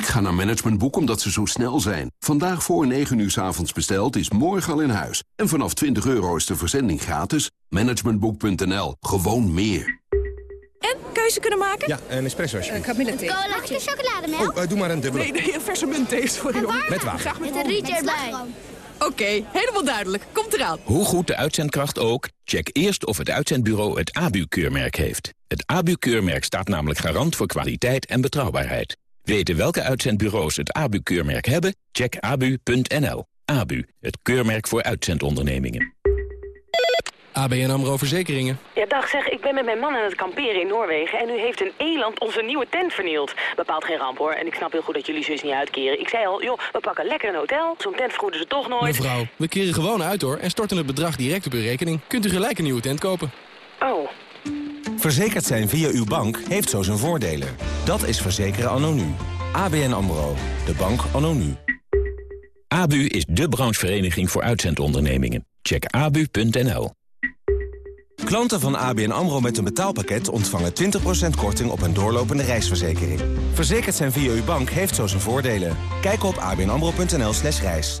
Ik ga naar Managementboek omdat ze zo snel zijn. Vandaag voor 9 uur s avonds besteld is morgen al in huis. En vanaf 20 euro is de verzending gratis. Managementboek.nl. Gewoon meer. En keuze kunnen maken? Ja, een espresso alsjeblieft. kamillethee. Mag ik de chocolademelk? Oh, eh, doe maar een dubbele. Nee, nee, een verse muntthee, sorry hoor. Met water. Graag met, Met een rietje erbij. Oké, helemaal duidelijk. Komt eraan. Hoe goed de uitzendkracht ook, check eerst of het uitzendbureau het ABU-keurmerk heeft. Het ABU-keurmerk staat namelijk garant voor kwaliteit en betrouwbaarheid. Weten welke uitzendbureaus het ABU-keurmerk hebben? Check abu.nl. ABU, het keurmerk voor uitzendondernemingen. ABN AMRO Verzekeringen. Ja, dag zeg, ik ben met mijn man aan het kamperen in Noorwegen... en nu heeft een eland onze nieuwe tent vernield. Bepaalt geen ramp, hoor. En ik snap heel goed dat jullie zus niet uitkeren. Ik zei al, joh, we pakken lekker een hotel. Zo'n tent vergoeden ze toch nooit. Mevrouw, we keren gewoon uit hoor en storten het bedrag direct op uw rekening. Kunt u gelijk een nieuwe tent kopen. Oh. Verzekerd zijn via uw bank heeft zo zijn voordelen. Dat is verzekeren anno nu. ABN AMRO. De bank anno nu. ABU is de branchevereniging voor uitzendondernemingen. Check abu.nl. Klanten van ABN AMRO met een betaalpakket ontvangen 20% korting op een doorlopende reisverzekering. Verzekerd zijn via uw bank heeft zo zijn voordelen. Kijk op abnamro.nl slash reis.